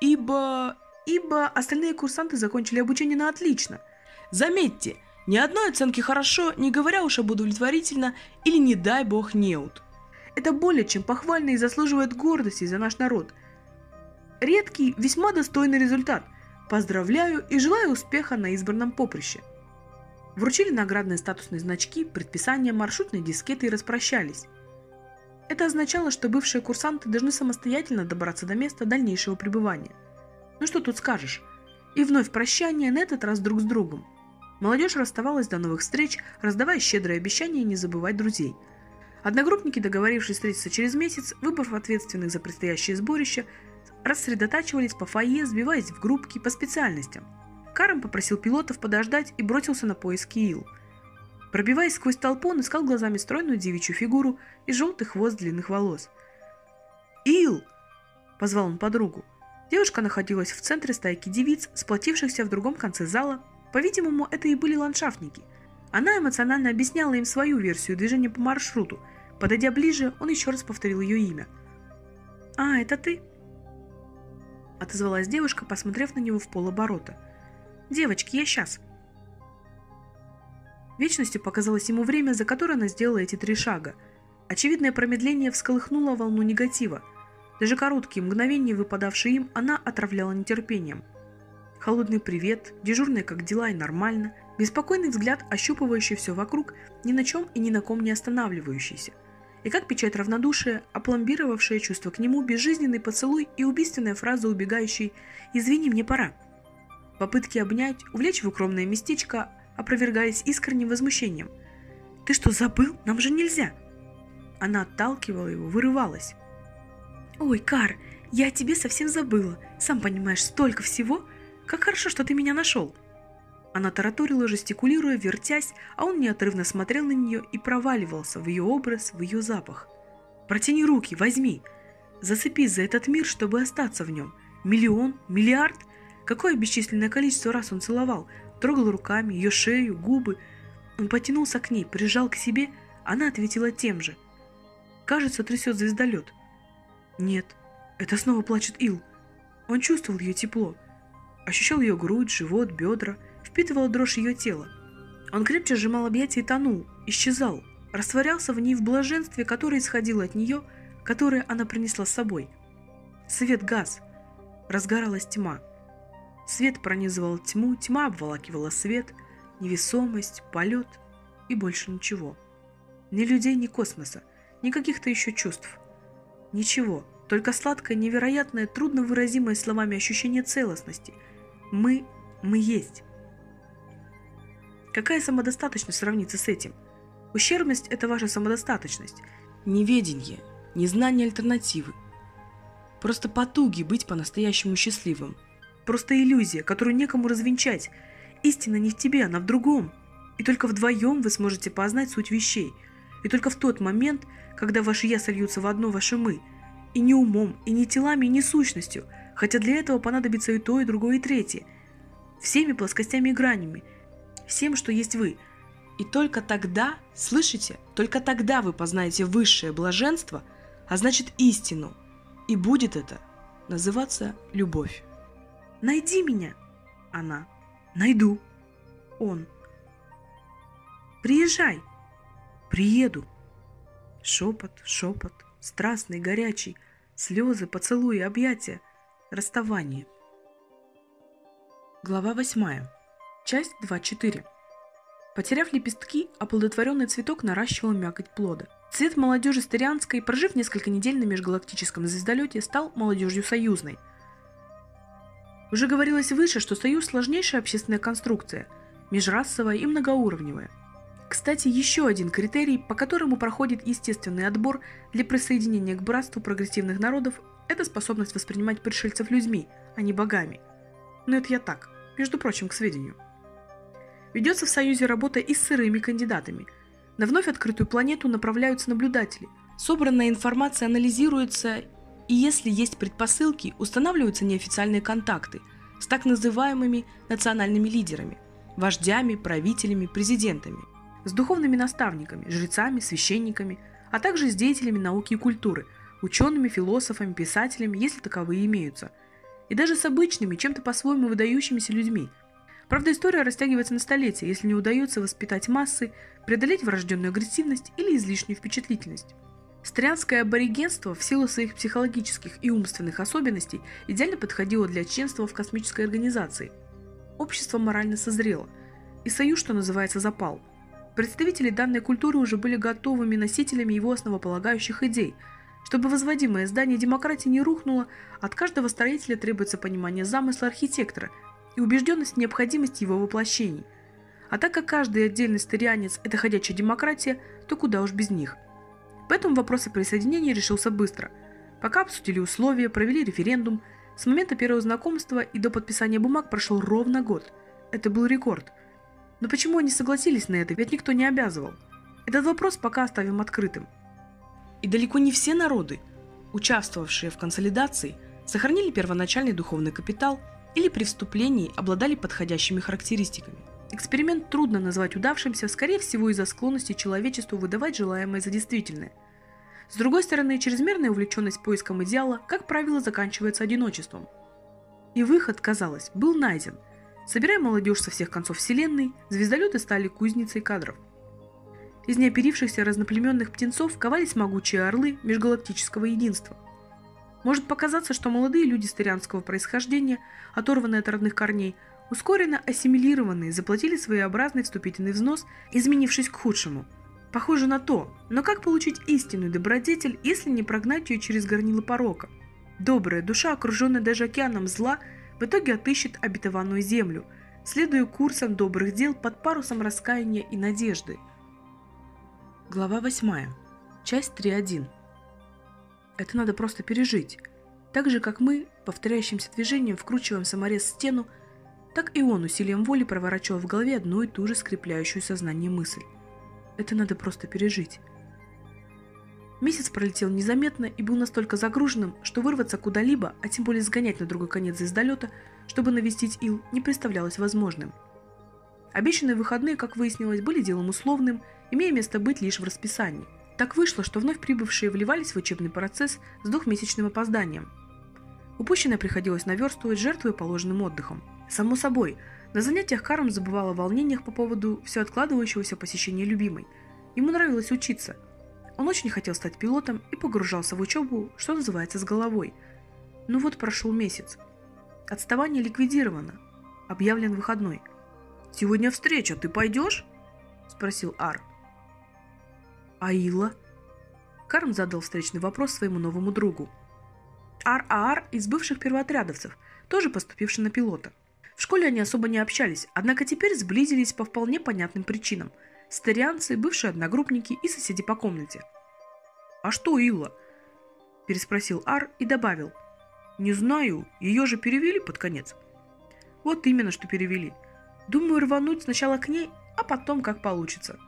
S1: ибо... ибо остальные курсанты закончили обучение на отлично. Заметьте, ни одной оценки хорошо, не говоря уж об удовлетворительно или не дай бог неуд. Это более чем похвально и заслуживает гордости за наш народ. Редкий, весьма достойный результат, Поздравляю и желаю успеха на избранном поприще. Вручили наградные статусные значки, предписания, маршрутные дискеты и распрощались. Это означало, что бывшие курсанты должны самостоятельно добраться до места дальнейшего пребывания. Ну что тут скажешь? И вновь прощание, на этот раз друг с другом. Молодежь расставалась до новых встреч, раздавая щедрые обещания не забывать друзей. Одногруппники, договорившись встретиться через месяц, выбрав ответственных за предстоящее сборище, рассредотачивались по фойе, сбиваясь в группки по специальностям. Карм попросил пилотов подождать и бросился на поиски Ил. Пробиваясь сквозь толпу, он искал глазами стройную девичью фигуру и желтый хвост длинных волос. «Ил!» – позвал он подругу. Девушка находилась в центре стайки девиц, сплотившихся в другом конце зала. По-видимому, это и были ландшафтники. Она эмоционально объясняла им свою версию движения по маршруту. Подойдя ближе, он еще раз повторил ее имя. «А, это ты?» Отозвалась девушка, посмотрев на него в полоборота. «Девочки, я сейчас». Вечностью показалось ему время, за которое она сделала эти три шага. Очевидное промедление всколыхнуло волну негатива. Даже короткие мгновения, выпадавшие им, она отравляла нетерпением. Холодный привет, дежурный как дела и нормально, беспокойный взгляд, ощупывающий все вокруг, ни на чем и ни на ком не останавливающийся. И как печать равнодушия, опломбировавшее чувство к нему, безжизненный поцелуй и убийственная фраза убегающей «Извини, мне пора». Попытки обнять, увлечь в укромное местечко, опровергаясь искренним возмущением. «Ты что, забыл? Нам же нельзя!» Она отталкивала его, вырывалась. «Ой, Кар, я о тебе совсем забыла. Сам понимаешь, столько всего. Как хорошо, что ты меня нашел!» Она тараторила, жестикулируя, вертясь, а он неотрывно смотрел на нее и проваливался в ее образ, в ее запах. «Протяни руки, возьми! Зацепись за этот мир, чтобы остаться в нем. Миллион? Миллиард? Какое бесчисленное количество раз он целовал, трогал руками ее шею, губы. Он потянулся к ней, прижал к себе, она ответила тем же. Кажется, трясет звездолет. Нет, это снова плачет Ил. Он чувствовал ее тепло, ощущал ее грудь, живот, бедра, впитывал дрожь ее тела. Он крепче сжимал объятия и тонул, исчезал, растворялся в ней в блаженстве, которое исходило от нее, которое она принесла с собой. Свет газ. Разгоралась тьма. Свет пронизывал тьму, тьма обволакивала свет, невесомость, полет и больше ничего. Ни людей, ни космоса, ни каких-то еще чувств. Ничего, только сладкое, невероятное, трудно выразимое словами ощущение целостности. Мы, мы есть. Какая самодостаточность сравнится с этим? Ущербность – это ваша самодостаточность.
S2: Неведение, незнание альтернативы. Просто потуги быть по-настоящему счастливым –
S1: Просто иллюзия, которую некому развенчать. Истина не в тебе, она в другом. И только вдвоем вы сможете познать суть вещей. И только в тот момент, когда ваши «я» сольются в одно ваше «мы». И не умом, и не телами, и не сущностью, хотя для этого понадобится и то, и другое, и третье. Всеми плоскостями и гранями. Всем, что есть вы.
S2: И только тогда, слышите, только тогда вы познаете высшее блаженство, а значит истину. И будет это называться любовь.
S1: Найди меня. Она. Найду. Он. Приезжай. Приеду. Шепот, шепот, страстный, горячий, слезы, поцелуи, объятия, расставание. Глава восьмая. Часть 2.4. Потеряв лепестки, оплодотворенный цветок наращивал мякоть плода. Цвет молодежи Стерианской, прожив несколько недель на межгалактическом звездолете, стал молодежью союзной – уже говорилось выше, что союз – сложнейшая общественная конструкция, межрасовая и многоуровневая. Кстати, еще один критерий, по которому проходит естественный отбор для присоединения к братству прогрессивных народов – это способность воспринимать пришельцев людьми, а не богами. Но это я так, между прочим, к сведению. Ведется в Союзе работа и с сырыми кандидатами. На вновь открытую планету направляются наблюдатели. Собранная информация анализируется и если есть предпосылки, устанавливаются неофициальные контакты с так называемыми национальными лидерами, вождями, правителями, президентами, с духовными наставниками, жрецами, священниками, а также с деятелями науки и культуры, учеными, философами, писателями, если таковые имеются, и даже с обычными, чем-то по-своему выдающимися людьми. Правда, история растягивается на столетия, если не удается воспитать массы, преодолеть врожденную агрессивность или излишнюю впечатлительность. Стрянское аборигенство в силу своих психологических и умственных особенностей идеально подходило для членства в космической организации. Общество морально созрело, и союз, что называется, запал. Представители данной культуры уже были готовыми носителями его основополагающих идей. Чтобы возводимое здание демократии не рухнуло, от каждого строителя требуется понимание замысла архитектора и убежденность в необходимости его воплощений. А так как каждый отдельный старианец – это ходячая демократия, то куда уж без них. Поэтому вопрос о присоединении решился быстро. Пока обсудили условия, провели референдум, с момента первого знакомства и до подписания бумаг прошел ровно год. Это был рекорд. Но почему они согласились на это, ведь никто не обязывал? Этот вопрос пока оставим открытым.
S2: И далеко не все народы, участвовавшие в консолидации, сохранили первоначальный духовный капитал или при вступлении обладали подходящими характеристиками –
S1: Эксперимент трудно назвать удавшимся, скорее всего из-за склонности человечеству выдавать желаемое за действительное. С другой стороны, чрезмерная увлеченность поиском идеала, как правило, заканчивается одиночеством. И выход, казалось, был найден. Собирая молодежь со всех концов вселенной, звездолеты стали кузницей кадров. Из неоперившихся разноплеменных птенцов ковались могучие орлы межгалактического единства. Может показаться, что молодые люди старианского происхождения, оторванные от родных корней, ускоренно ассимилированные, заплатили своеобразный вступительный взнос, изменившись к худшему. Похоже на то, но как получить истинную добродетель, если не прогнать ее через горнило порока? Добрая душа, окруженная даже океаном зла, в итоге отыщет обетованную землю, следуя курсам добрых дел под парусом раскаяния и надежды. Глава 8. Часть 3.1. Это надо просто пережить. Так же, как мы, повторяющимся движением, вкручиваем саморез в стену, так и он усилием воли проворачивал в голове одну и ту же скрепляющую сознание мысль. Это надо просто пережить. Месяц пролетел незаметно и был настолько загруженным, что вырваться куда-либо, а тем более сгонять на другой конец звездолета, чтобы навестить Ил, не представлялось возможным. Обещанные выходные, как выяснилось, были делом условным, имея место быть лишь в расписании. Так вышло, что вновь прибывшие вливались в учебный процесс с двухмесячным опозданием. Упущенное приходилось наверстывать, жертвуя положенным отдыхом. Само собой, на занятиях Карм забывал о волнениях по поводу все откладывающегося посещения любимой. Ему нравилось учиться – он очень хотел стать пилотом и погружался в учебу, что называется, с головой. Ну вот прошел месяц. Отставание ликвидировано. Объявлен выходной. «Сегодня встреча, ты пойдешь?» – спросил Ар. «Аила?» Карм задал встречный вопрос своему новому другу. Ар-Аар из бывших первоотрядовцев, тоже поступивший на пилота. В школе они особо не общались, однако теперь сблизились по вполне понятным причинам – старианцы, бывшие одногруппники и соседи по комнате. «А что Илла?» – переспросил Ар и добавил. «Не знаю, ее же перевели под конец». «Вот именно, что перевели. Думаю рвануть сначала к ней, а потом как получится».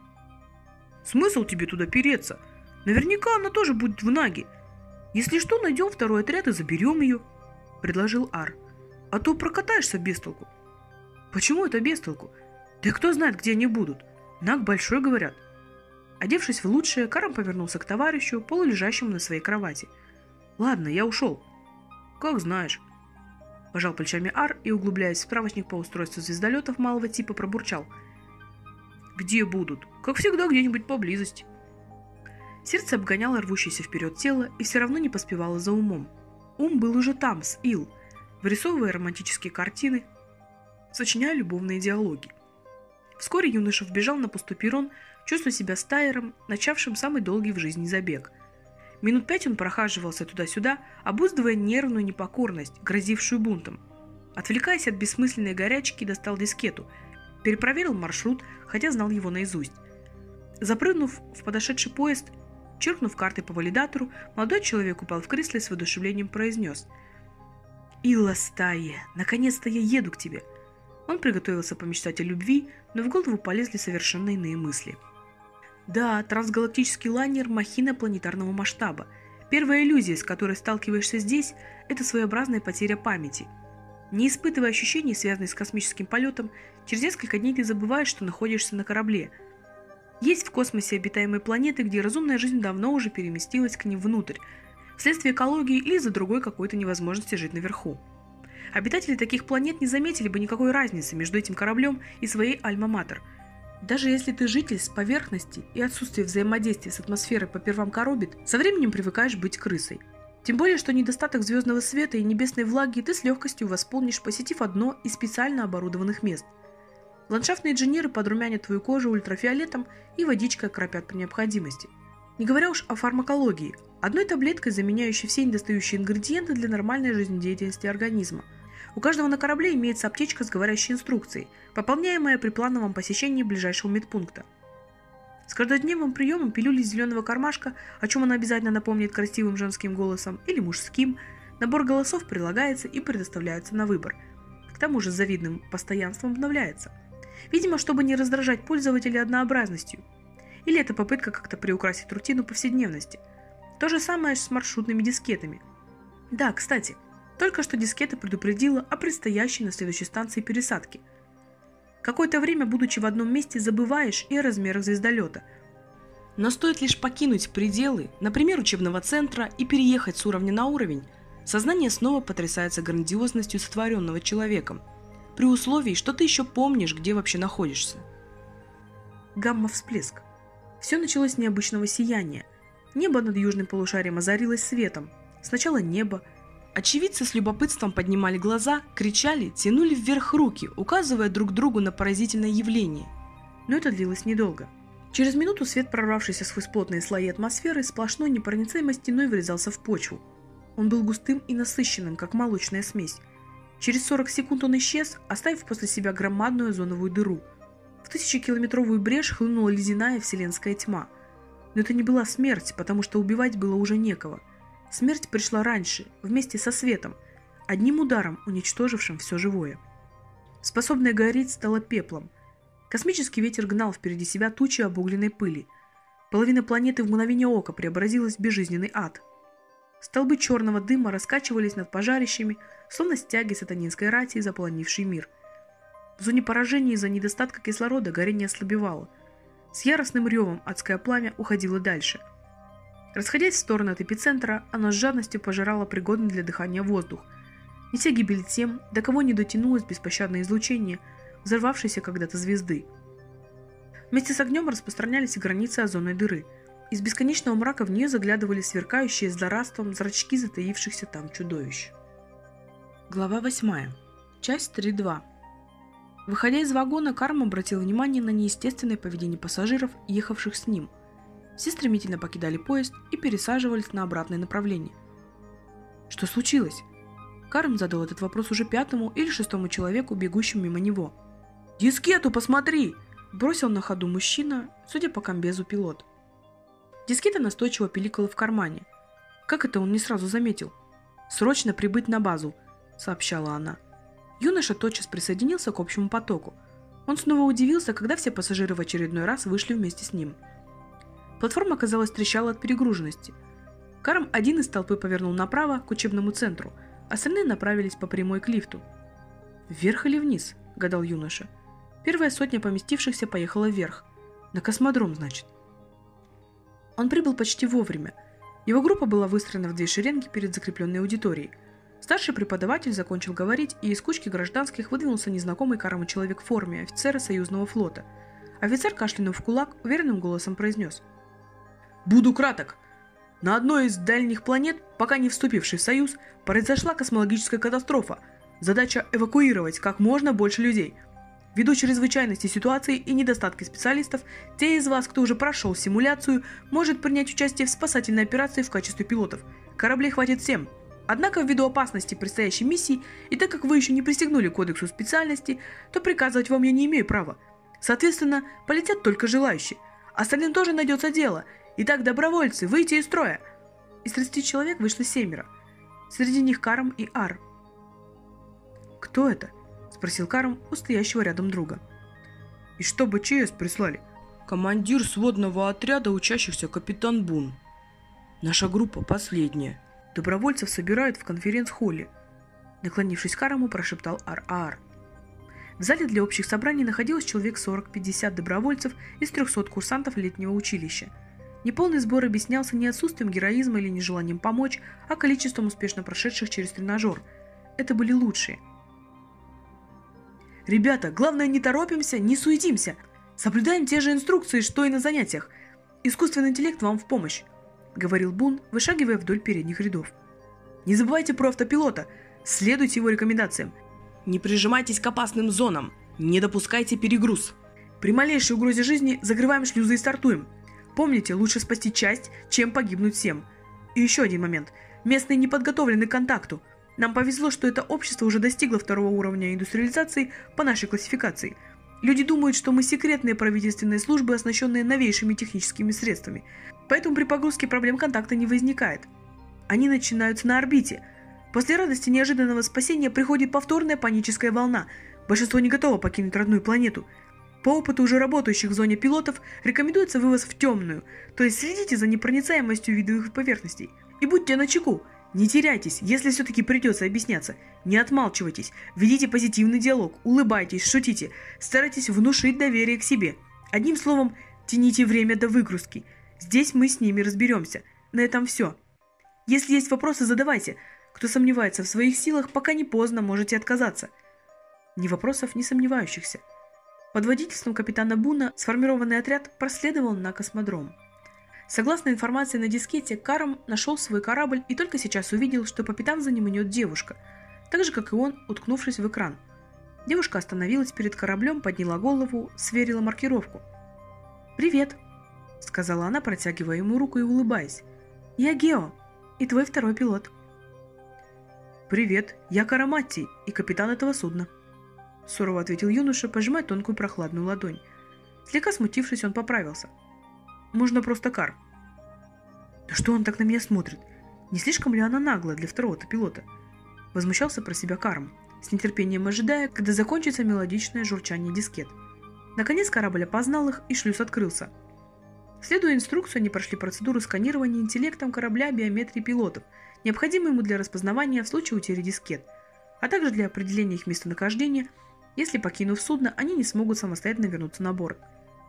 S1: «Смысл тебе туда переться? Наверняка она тоже будет в Наге. Если что, найдем второй отряд и заберем ее», – предложил Ар. «А то прокатаешься без толку». «Почему это без толку? Да кто знает, где они будут?» Наг большой, говорят. Одевшись в лучшее, Карам повернулся к товарищу, полулежащему на своей кровати. «Ладно, я ушел». «Как знаешь». Пожал плечами Ар и, углубляясь в справочник по устройству звездолетов малого типа, пробурчал. «Где будут? Как всегда, где-нибудь поблизости». Сердце обгоняло рвущееся вперед тело и все равно не поспевало за умом. Ум был уже там, с Ил, вырисовывая романтические картины, сочиняя любовные диалоги. Вскоре юноша вбежал на пустой перрон, чувствуя себя стайером, начавшим самый долгий в жизни забег. Минут пять он прохаживался туда-сюда, обуздывая нервную непокорность, грозившую бунтом. Отвлекаясь от бессмысленной горячки, достал дискету, перепроверил маршрут, хотя знал его наизусть. Запрыгнув в подошедший поезд, черкнув картой по валидатору, молодой человек упал в кресло и с воодушевлением произнес «Илла стая, наконец-то я еду к тебе!» Он приготовился помечтать о любви, но в голову полезли совершенно иные мысли. Да, трансгалактический лайнер – махина планетарного масштаба. Первая иллюзия, с которой сталкиваешься здесь – это своеобразная потеря памяти. Не испытывая ощущений, связанных с космическим полетом, через несколько дней ты забываешь, что находишься на корабле. Есть в космосе обитаемые планеты, где разумная жизнь давно уже переместилась к ним внутрь, вследствие экологии или из-за другой какой-то невозможности жить наверху. Обитатели таких планет не заметили бы никакой разницы между этим кораблем и своей Альма-Матер. Даже если ты житель с поверхности и отсутствие взаимодействия с атмосферой по первам коробит, со временем привыкаешь быть крысой. Тем более, что недостаток звездного света и небесной влаги ты с легкостью восполнишь, посетив одно из специально оборудованных мест. Ландшафтные инженеры подрумянят твою кожу ультрафиолетом и водичкой окропят при необходимости. Не говоря уж о фармакологии, одной таблеткой заменяющей все недостающие ингредиенты для нормальной жизнедеятельности организма – у каждого на корабле имеется аптечка с говорящей инструкцией, пополняемая при плановом посещении ближайшего медпункта. С каждодневным приемом пилюли из зеленого кармашка, о чем она обязательно напомнит красивым женским голосом или мужским, набор голосов прилагается и предоставляется на выбор. К тому же с завидным постоянством обновляется. Видимо, чтобы не раздражать пользователя однообразностью. Или это попытка как-то приукрасить рутину повседневности. То же самое с маршрутными дискетами. Да, кстати – только что дискета предупредила о предстоящей на следующей станции пересадке. Какое-то время, будучи в одном месте, забываешь и о размерах звездолета. Но стоит лишь покинуть пределы, например, учебного центра и переехать с уровня на уровень, сознание снова потрясается грандиозностью сотворенного человеком.
S2: При условии, что ты еще помнишь, где вообще находишься.
S1: Гамма-всплеск. Все началось с необычного сияния. Небо над южным полушарием озарилось светом. Сначала небо.
S2: Очевидцы с любопытством поднимали глаза, кричали, тянули вверх руки, указывая друг другу на поразительное явление.
S1: Но это длилось недолго. Через минуту свет, прорвавшийся сквозь плотные слои атмосферы, сплошной непроницаемой стеной врезался в почву. Он был густым и насыщенным, как молочная смесь. Через 40 секунд он исчез, оставив после себя громадную озоновую дыру. В тысячекилометровую брешь хлынула ледяная вселенская тьма. Но это не была смерть, потому что убивать было уже некого. Смерть пришла раньше, вместе со светом, одним ударом уничтожившим все живое. Способное гореть стало пеплом. Космический ветер гнал впереди себя тучи обугленной пыли. Половина планеты в мгновение ока преобразилась в безжизненный ад – Столбы черного дыма раскачивались над пожарищами, словно стяги сатанинской рати, заполонившей мир. В зоне поражения из-за недостатка кислорода горение ослабевало. С яростным ревом адское пламя уходило дальше. Расходясь в сторону от эпицентра, оно с жадностью пожирало пригодный для дыхания воздух. Неся гибель тем, до кого не дотянулось беспощадное излучение, взорвавшейся когда-то звезды. Вместе с огнем распространялись и границы озонной дыры – из бесконечного мрака в нее заглядывали сверкающие злорадством зрачки затаившихся там чудовищ.
S2: Глава 8. Часть 3.2. Выходя из вагона, Карм обратил внимание на неестественное поведение пассажиров, ехавших с ним. Все стремительно покидали поезд и пересаживались на обратное направление. Что случилось? Карм задал этот вопрос уже пятому или шестому человеку, бегущему мимо него. «Дискету посмотри!» – бросил на ходу мужчина, судя по комбезу пилот – Дискета настойчиво пиликала в кармане. Как это он не сразу заметил? «Срочно прибыть на базу», — сообщала она. Юноша тотчас присоединился к общему потоку. Он снова удивился, когда все пассажиры в очередной раз вышли вместе с ним. Платформа, казалось, трещала от перегруженности. Карм один из толпы повернул направо, к учебному центру, остальные направились по прямой к лифту. «Вверх или вниз?» – гадал юноша. Первая сотня поместившихся поехала вверх. На космодром, значит. Он прибыл почти вовремя. Его группа была выстроена в две шеренги перед закрепленной аудиторией. Старший преподаватель закончил говорить, и из кучки гражданских выдвинулся незнакомый Карому человек в форме офицера союзного флота. Офицер, кашлянув в кулак, уверенным голосом произнес. «Буду краток. На одной из дальних планет, пока не вступившей в Союз, произошла космологическая катастрофа. Задача эвакуировать как можно больше людей – Ввиду чрезвычайности ситуации и недостатки специалистов, те из вас, кто уже прошел симуляцию, может принять участие в спасательной операции в качестве пилотов. Кораблей хватит всем. Однако ввиду опасности предстоящей миссии, и так как вы еще не пристегнули кодексу специальности, то приказывать вам я не имею права. Соответственно, полетят только желающие. Остальным тоже найдется дело. Итак, добровольцы, выйти из строя. Из 30 человек вышло семеро. Среди них Карм и Ар. Кто это? Спросил Карм у стоящего рядом друга. «И что бы ЧС прислали?» «Командир сводного отряда учащихся капитан Бун. Наша группа последняя.
S1: Добровольцев собирают в конференц-холле», наклонившись к Караму, прошептал Ар-Ар. В зале для общих собраний находилось человек 40-50 добровольцев из 300 курсантов летнего училища. Неполный сбор объяснялся не отсутствием героизма или нежеланием помочь, а количеством успешно прошедших через тренажер. Это были лучшие – Ребята, главное не торопимся, не суетимся. Соблюдаем те же инструкции, что и на занятиях. Искусственный интеллект вам в помощь», — говорил Бун, вышагивая вдоль передних рядов. «Не забывайте про автопилота, следуйте его рекомендациям.
S2: Не прижимайтесь к опасным зонам, не допускайте перегруз.
S1: При малейшей угрозе жизни закрываем шлюзы и стартуем. Помните, лучше спасти часть, чем погибнуть всем. И еще один момент. Местные не подготовлены к контакту. Нам повезло, что это общество уже достигло второго уровня индустриализации по нашей классификации. Люди думают, что мы секретные правительственные службы, оснащенные новейшими техническими средствами. Поэтому при погрузке проблем контакта не возникает. Они начинаются на орбите. После радости неожиданного спасения приходит повторная паническая волна. Большинство не готово покинуть родную планету. По опыту уже работающих в зоне пилотов рекомендуется вывоз в темную, то есть следите за непроницаемостью видовых поверхностей. И будьте начеку, не теряйтесь, если все-таки придется объясняться. Не отмалчивайтесь, ведите позитивный диалог, улыбайтесь, шутите, старайтесь внушить доверие к себе. Одним словом, тяните время до выгрузки. Здесь мы с ними разберемся. На этом все. Если есть вопросы, задавайте. Кто сомневается в своих силах, пока не поздно, можете отказаться.
S2: Ни вопросов, ни сомневающихся. Под водительством капитана Буна сформированный отряд проследовал на космодром. Согласно информации на дискете, Карм нашел свой корабль и только сейчас увидел, что по пятам за ним идет девушка, так же, как и он, уткнувшись в экран. Девушка остановилась перед кораблем, подняла голову, сверила маркировку. «Привет», — сказала она, протягивая ему руку и улыбаясь. «Я Гео, и твой второй пилот».
S1: «Привет, я Караматти и капитан этого судна», — сурово ответил юноша, пожимая тонкую прохладную ладонь. Слегка смутившись, он поправился. «Можно просто Кар». «Да что он так на меня смотрит? Не слишком ли она наглая для второго-то пилота?» Возмущался про себя Карм, с нетерпением ожидая, когда закончится мелодичное журчание дискет. Наконец корабль опознал их, и шлюз открылся. Следуя инструкции, они прошли процедуру сканирования интеллектом корабля биометрии пилотов, необходимую ему для распознавания в случае утери дискет, а также для определения их местонахождения, если, покинув судно, они не смогут самостоятельно вернуться на борт.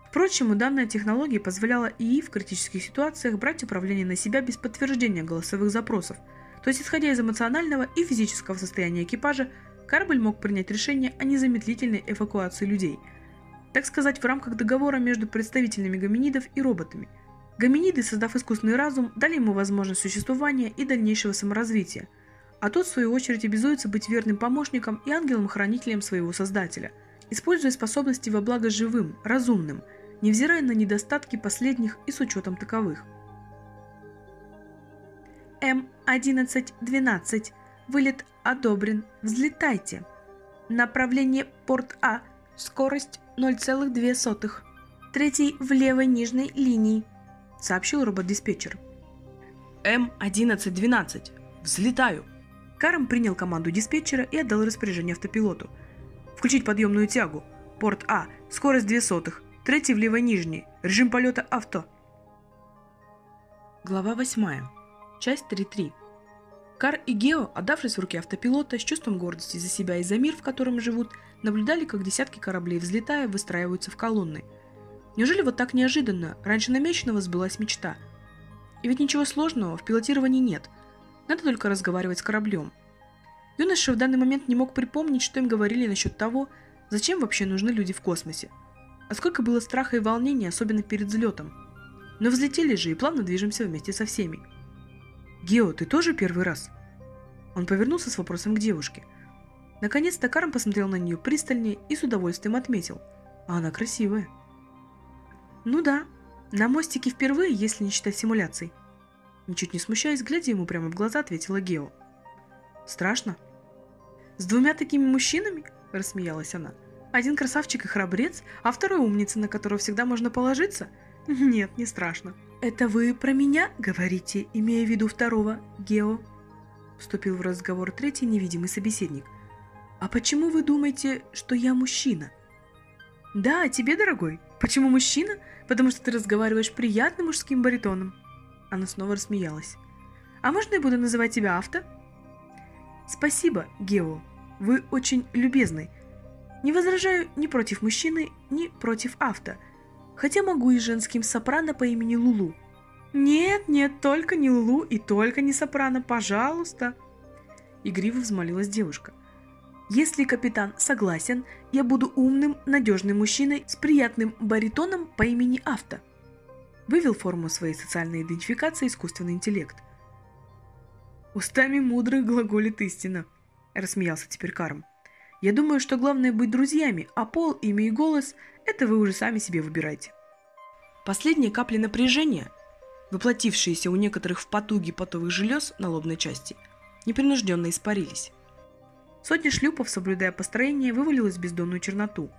S1: Впрочем, данная технология позволяла ИИ в критических ситуациях брать управление на себя без подтверждения голосовых запросов, то есть исходя из эмоционального и физического состояния экипажа, корабль мог принять решение о незамедлительной эвакуации людей, так сказать, в рамках договора между представителями гоминидов и роботами. Гоминиды, создав искусственный разум, дали ему возможность существования и дальнейшего саморазвития, а тот, в свою очередь, обязуется быть верным помощником и ангелом-хранителем своего создателя, используя способности во благо живым, разумным, невзирая на недостатки последних и с учетом таковых.
S2: М1112. Вылет одобрен. Взлетайте. Направление порт А. Скорость 0,2. Третий в левой нижней линии, сообщил робот-диспетчер.
S1: М1112. Взлетаю. Карм принял команду диспетчера и отдал распоряжение автопилоту. Включить подъемную тягу. Порт А. Скорость 2 сотых. Третий в левой нижней. Режим полета авто.
S2: Глава 8. Часть 3.3. Кар и Гео, отдавшись в руки автопилота, с чувством гордости за себя и за мир, в котором живут, наблюдали, как десятки кораблей, взлетая, выстраиваются в колонны. Неужели вот так неожиданно, раньше намеченного сбылась мечта? И ведь ничего сложного в пилотировании нет. Надо только разговаривать с кораблем. Юноша в данный момент не мог припомнить, что им говорили насчет того, зачем вообще нужны люди в космосе. А сколько было страха и волнения, особенно перед взлетом. Но взлетели же и плавно движемся вместе со всеми. «Гео, ты тоже первый раз?» Он повернулся с вопросом к девушке. Наконец-то Карм посмотрел на нее пристальнее и с удовольствием отметил. А она красивая. «Ну да, на мостике впервые, если не считать симуляций». Ничуть не смущаясь, глядя ему прямо в глаза, ответила Гео. «Страшно?» «С двумя такими мужчинами?» – рассмеялась она. «Один красавчик и храбрец, а второй умница, на которого всегда можно положиться? Нет, не страшно». «Это вы про меня говорите, имея в виду второго, Гео?» Вступил в разговор третий невидимый собеседник. «А почему вы думаете, что я мужчина?» «Да, тебе, дорогой. Почему мужчина? Потому что ты разговариваешь приятным мужским баритоном». Она снова рассмеялась. «А можно я буду называть тебя Авто?» «Спасибо, Гео. Вы очень любезны. Не возражаю ни против мужчины, ни против Авто хотя могу и женским сопрано по имени Лулу. Нет, нет, только не Лулу и только не сопрано, пожалуйста. Игриво взмолилась девушка. Если капитан согласен, я буду умным, надежным мужчиной с приятным баритоном по имени Авто. Вывел форму своей социальной идентификации искусственный интеллект. «Устами мудрых глаголит истина», – рассмеялся теперь Карм. «Я думаю, что главное быть друзьями, а пол, имя и голос это вы уже сами себе выбирайте. Последние капли напряжения, воплотившиеся у некоторых в потуге потовых желез на лобной части, непринужденно испарились. Сотни шлюпов, соблюдая построение, вывалилась в бездонную черноту.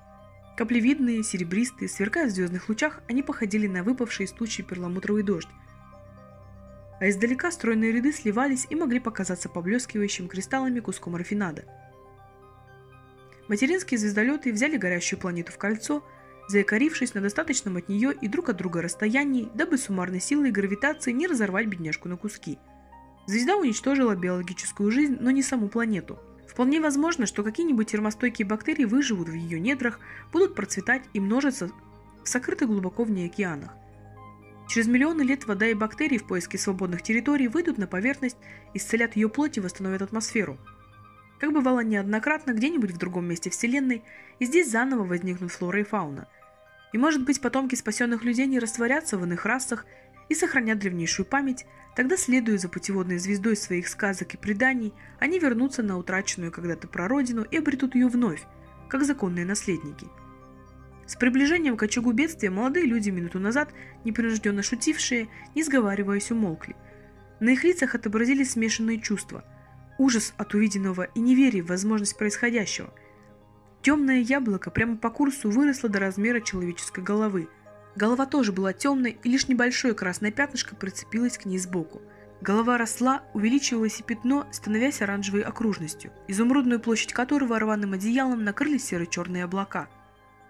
S2: Каплевидные, серебристые, сверкая в звездных лучах, они походили на выпавший из тучи перламутровый дождь. А издалека стройные ряды сливались и могли показаться поблескивающим кристаллами куском рафинада. Материнские звездолеты взяли горящую планету в кольцо – заякорившись на достаточном от нее и друг от друга расстоянии, дабы суммарной силой гравитации не разорвать бедняжку на куски. Звезда уничтожила биологическую жизнь, но не саму планету. Вполне возможно, что какие-нибудь термостойкие бактерии выживут в ее недрах, будут процветать и множиться в сокрытых глубоко в океанах. Через миллионы лет вода и бактерии в поиске свободных территорий выйдут на поверхность, исцелят ее плоть и восстановят атмосферу. Как бывало неоднократно где-нибудь в другом месте Вселенной, и здесь заново возникнут флора и фауна. И может быть потомки спасенных людей не растворятся в иных расах и сохранят древнейшую память, тогда, следуя за путеводной звездой своих сказок и преданий, они вернутся на утраченную когда-то прародину и обретут ее вновь, как законные наследники. С приближением к очагу бедствия молодые люди минуту назад, непринужденно шутившие, не сговариваясь, умолкли. На их лицах отобразились смешанные чувства – ужас от увиденного и неверие в возможность происходящего. Темное яблоко прямо по курсу выросло до размера человеческой головы. Голова тоже была темной, и лишь небольшое красное пятнышко прицепилось к ней сбоку. Голова росла, увеличивалось и пятно, становясь оранжевой окружностью, изумрудную площадь которого рваным одеялом накрыли серо-черные облака.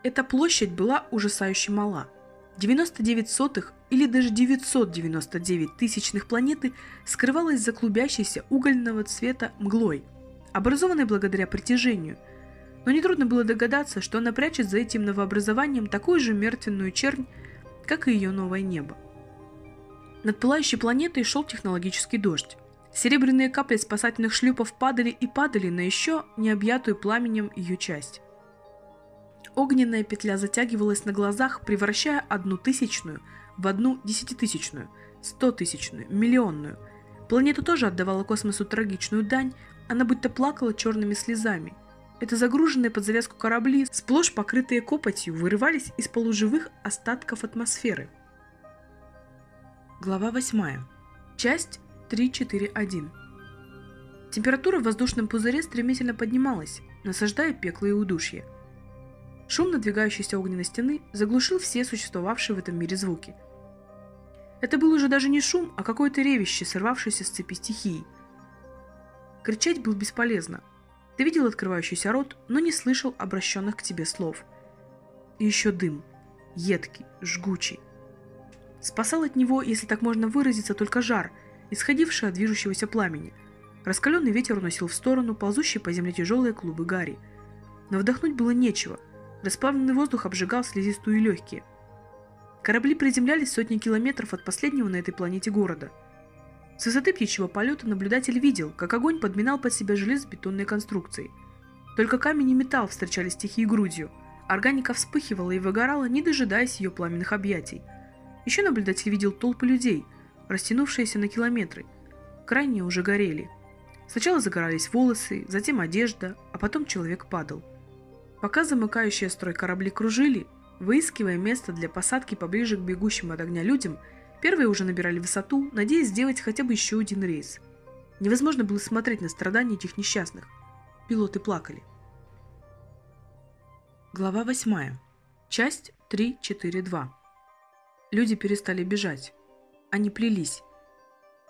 S2: Эта площадь была ужасающе мала – 99 сотых или даже 999 тысячных планеты скрывалась за клубящейся угольного цвета мглой, образованной благодаря притяжению, но нетрудно было догадаться, что она прячет за этим новообразованием такую же мертвенную чернь, как и ее новое небо. Над пылающей планетой шел технологический дождь. Серебряные капли спасательных шлюпов падали и падали на еще необъятую пламенем ее часть. Огненная петля затягивалась на глазах, превращая одну тысячную в одну десятитысячную, стотысячную, миллионную. Планета тоже отдавала космосу трагичную дань, она будто плакала черными слезами. Это загруженные под завязку корабли, сплошь покрытые копотью, вырывались из полуживых остатков атмосферы. Глава 8. Часть 3.4.1. Температура в воздушном пузыре стремительно поднималась, насаждая пекло и удушье. Шум надвигающейся огненной стены заглушил все существовавшие в этом мире звуки. Это был уже даже не шум, а какое-то ревище, сорвавшееся с цепи стихии. Кричать было бесполезно. Ты видел открывающийся рот, но не слышал обращенных к тебе слов. И еще дым. Едкий, жгучий. Спасал от него, если так можно выразиться, только жар, исходивший от движущегося пламени. Раскаленный ветер уносил в сторону ползущие по земле тяжелые клубы гари. Но вдохнуть было нечего – Расплавленный воздух обжигал слизистую и легкие. Корабли приземлялись сотни километров от последнего на этой планете города. С высоты птичьего полета наблюдатель видел, как огонь подминал под себя железобетонные конструкции. Только камень и металл встречали стихии грудью. Органика вспыхивала и выгорала, не дожидаясь ее пламенных объятий. Еще наблюдатель видел толпы людей, растянувшиеся на километры. Крайние уже горели. Сначала загорались волосы, затем одежда, а потом человек падал. Пока замыкающие строй корабли кружили, выискивая место для посадки поближе к бегущим от огня людям, первые уже набирали высоту, надеясь сделать хотя бы еще один рейс. Невозможно было смотреть на страдания этих несчастных. Пилоты плакали. Глава 8. Часть 3.4.2. Люди перестали бежать. Они плелись.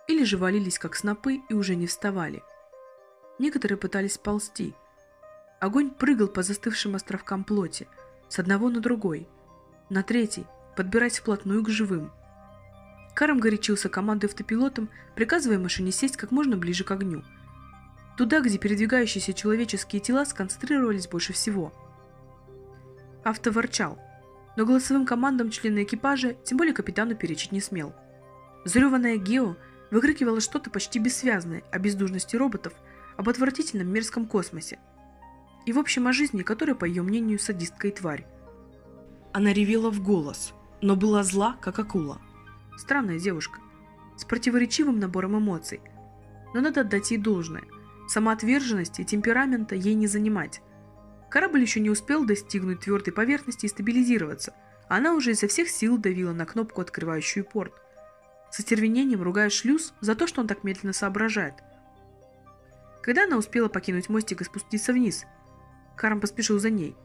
S2: Или же валились как снопы и уже не вставали. Некоторые пытались ползти – Огонь прыгал по застывшим островкам плоти, с одного на другой, на третий, подбираясь вплотную к живым. Карам горячился командой автопилотом, приказывая машине сесть как можно ближе к огню. Туда, где передвигающиеся человеческие тела сконцентрировались больше всего. Авто ворчал, но голосовым командам члены экипажа, тем более капитану, перечить не смел. Зареванная Гео выкрикивала что-то почти бессвязное о бездужности роботов, об отвратительном мерзком космосе – и в общем о жизни, которая, по ее мнению, садистка и тварь. Она ревела в голос, но была зла, как акула. Странная девушка, с противоречивым набором эмоций. Но надо отдать ей должное. Самоотверженности и темперамента ей не занимать. Корабль еще не успел достигнуть твердой поверхности и стабилизироваться, она уже изо всех сил давила на кнопку, открывающую порт. С остервенением ругая шлюз за то, что он так медленно соображает. Когда она успела покинуть мостик и спуститься вниз – Карм поспешил за ней.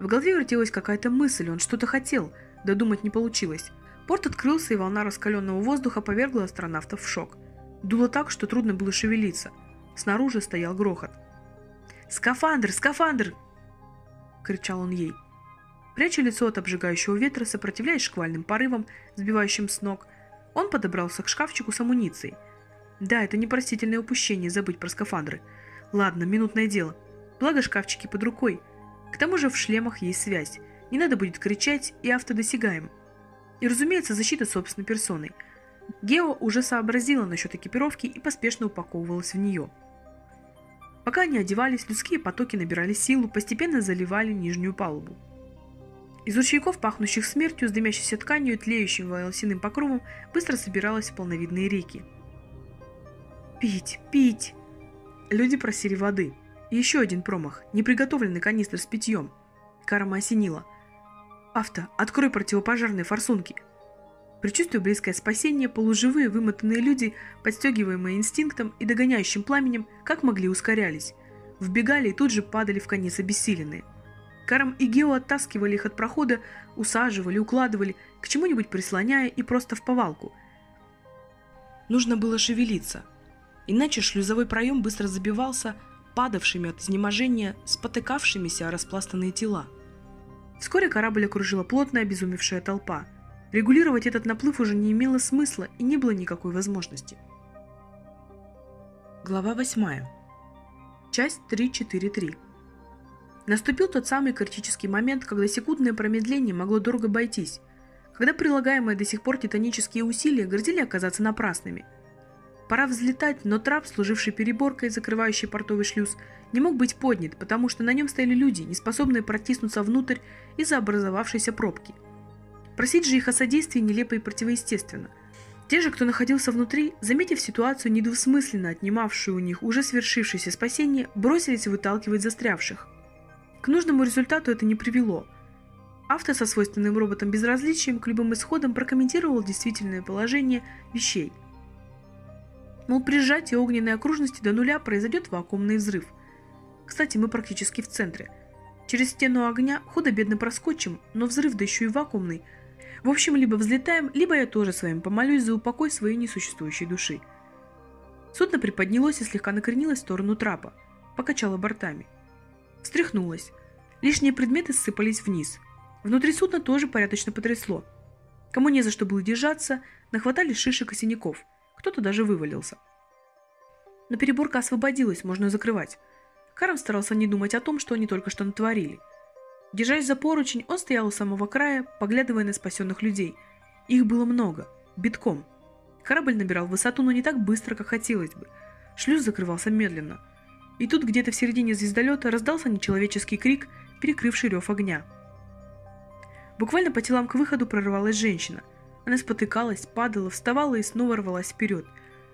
S2: В голове вертелась какая-то мысль, он что-то хотел, додумать не получилось. Порт открылся, и волна раскаленного воздуха повергла астронавтов в шок. Дуло так, что трудно было шевелиться. Снаружи стоял грохот. «Скафандр! Скафандр!» — кричал он ей. Пряча лицо от обжигающего ветра, сопротивляясь шквальным порывам, сбивающим с ног, он подобрался к шкафчику с амуницией. Да, это непростительное упущение забыть про скафандры. Ладно, минутное дело. Благо шкафчики под рукой. К тому же в шлемах есть связь. Не надо будет кричать и автодосягаем. И, разумеется, защита собственной персоной. Гео уже сообразила насчет экипировки и поспешно упаковывалась в нее. Пока они одевались, людские потоки набирали силу, постепенно заливали нижнюю палубу. Из ручейков, пахнущих смертью, с дымящейся тканью и тлеющим волосяным покровом, быстро собиралась в полновидные реки. «Пить, пить!» Люди просили воды. Еще один промах, неприготовленный канистр с питьем. Карма осенила. «Авто, открой противопожарные форсунки!» Причувствуя близкое спасение, полуживые, вымотанные люди, подстегиваемые инстинктом и догоняющим пламенем, как могли ускорялись. Вбегали и тут же падали в конец обессиленные. Карам и Гео оттаскивали их от прохода, усаживали, укладывали, к чему-нибудь прислоняя и просто в повалку. Нужно было шевелиться, иначе шлюзовой проем быстро забивался падавшими от изнеможения, спотыкавшимися о распластанные тела. Вскоре корабль окружила плотная обезумевшая толпа – Регулировать этот наплыв уже не имело смысла и не было никакой возможности. Глава 8. Часть 3.4.3. Наступил тот самый критический момент, когда секундное промедление могло дорого обойтись, когда прилагаемые до сих пор титанические усилия грозили оказаться напрасными. Пора взлетать, но трап, служивший переборкой, закрывающий портовый шлюз, не мог быть поднят, потому что на нем стояли люди, не способные протиснуться внутрь из-за образовавшейся пробки – Просить же их о содействии нелепо и противоестественно. Те же, кто находился внутри, заметив ситуацию, недвусмысленно отнимавшую у них уже свершившееся спасение, бросились выталкивать застрявших. К нужному результату это не привело. Авто со свойственным роботом безразличием к любым исходам прокомментировал действительное положение вещей. Мол, при сжатии огненной окружности до нуля произойдет вакуумный взрыв. Кстати, мы практически в центре. Через стену огня худо-бедно проскочим, но взрыв, да еще и вакуумный – в общем, либо взлетаем, либо я тоже с вами помолюсь за упокой своей несуществующей души. Судно приподнялось и слегка накренилось в сторону трапа, покачало бортами. Встряхнулось. Лишние предметы ссыпались вниз. Внутри судна тоже порядочно потрясло. Кому не за что было держаться, нахватали шишек и синяков. Кто-то даже вывалился. Но переборка освободилась, можно закрывать. Карм старался не думать о том, что они только что натворили – Держась за поручень, он стоял у самого края, поглядывая на спасенных людей. Их было много, битком. Корабль набирал высоту, но не так быстро, как хотелось бы. Шлюз закрывался медленно. И тут где-то в середине звездолета раздался нечеловеческий крик, перекрывший рев огня. Буквально по телам к выходу прорывалась женщина. Она спотыкалась, падала, вставала и снова рвалась вперед.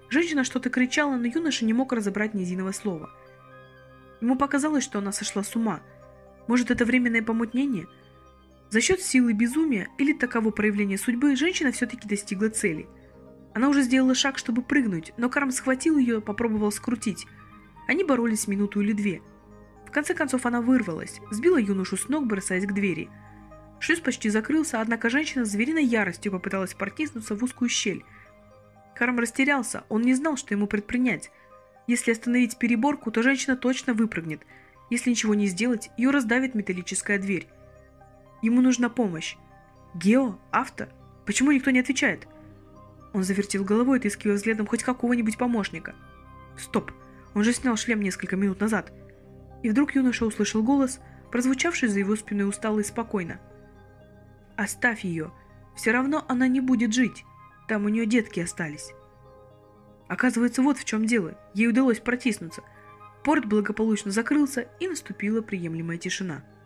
S2: Женщина что-то кричала, но юноша не мог разобрать ни единого слова. Ему показалось, что она сошла с ума – может, это временное помутнение? За счет силы безумия или таково проявления судьбы женщина все-таки достигла цели. Она уже сделала шаг, чтобы прыгнуть, но Карм схватил ее, попробовал скрутить. Они боролись минуту или две. В конце концов она вырвалась, сбила юношу с ног, бросаясь к двери. Шлюз почти закрылся, однако женщина с звериной яростью попыталась протиснуться в узкую щель. Карм растерялся, он не знал, что ему предпринять. Если остановить переборку, то женщина точно выпрыгнет – если ничего не сделать, ее раздавит металлическая дверь. Ему нужна помощь. Гео? Авто? Почему никто не отвечает? Он завертел головой, отыскивая взглядом хоть какого-нибудь помощника. Стоп, он же снял шлем несколько минут назад. И вдруг юноша услышал голос, прозвучавший за его спиной устало и спокойно. «Оставь ее. Все равно она не будет жить. Там у нее детки остались». Оказывается, вот в чем дело. Ей удалось протиснуться – Порт благополучно закрылся, и наступила приемлемая тишина –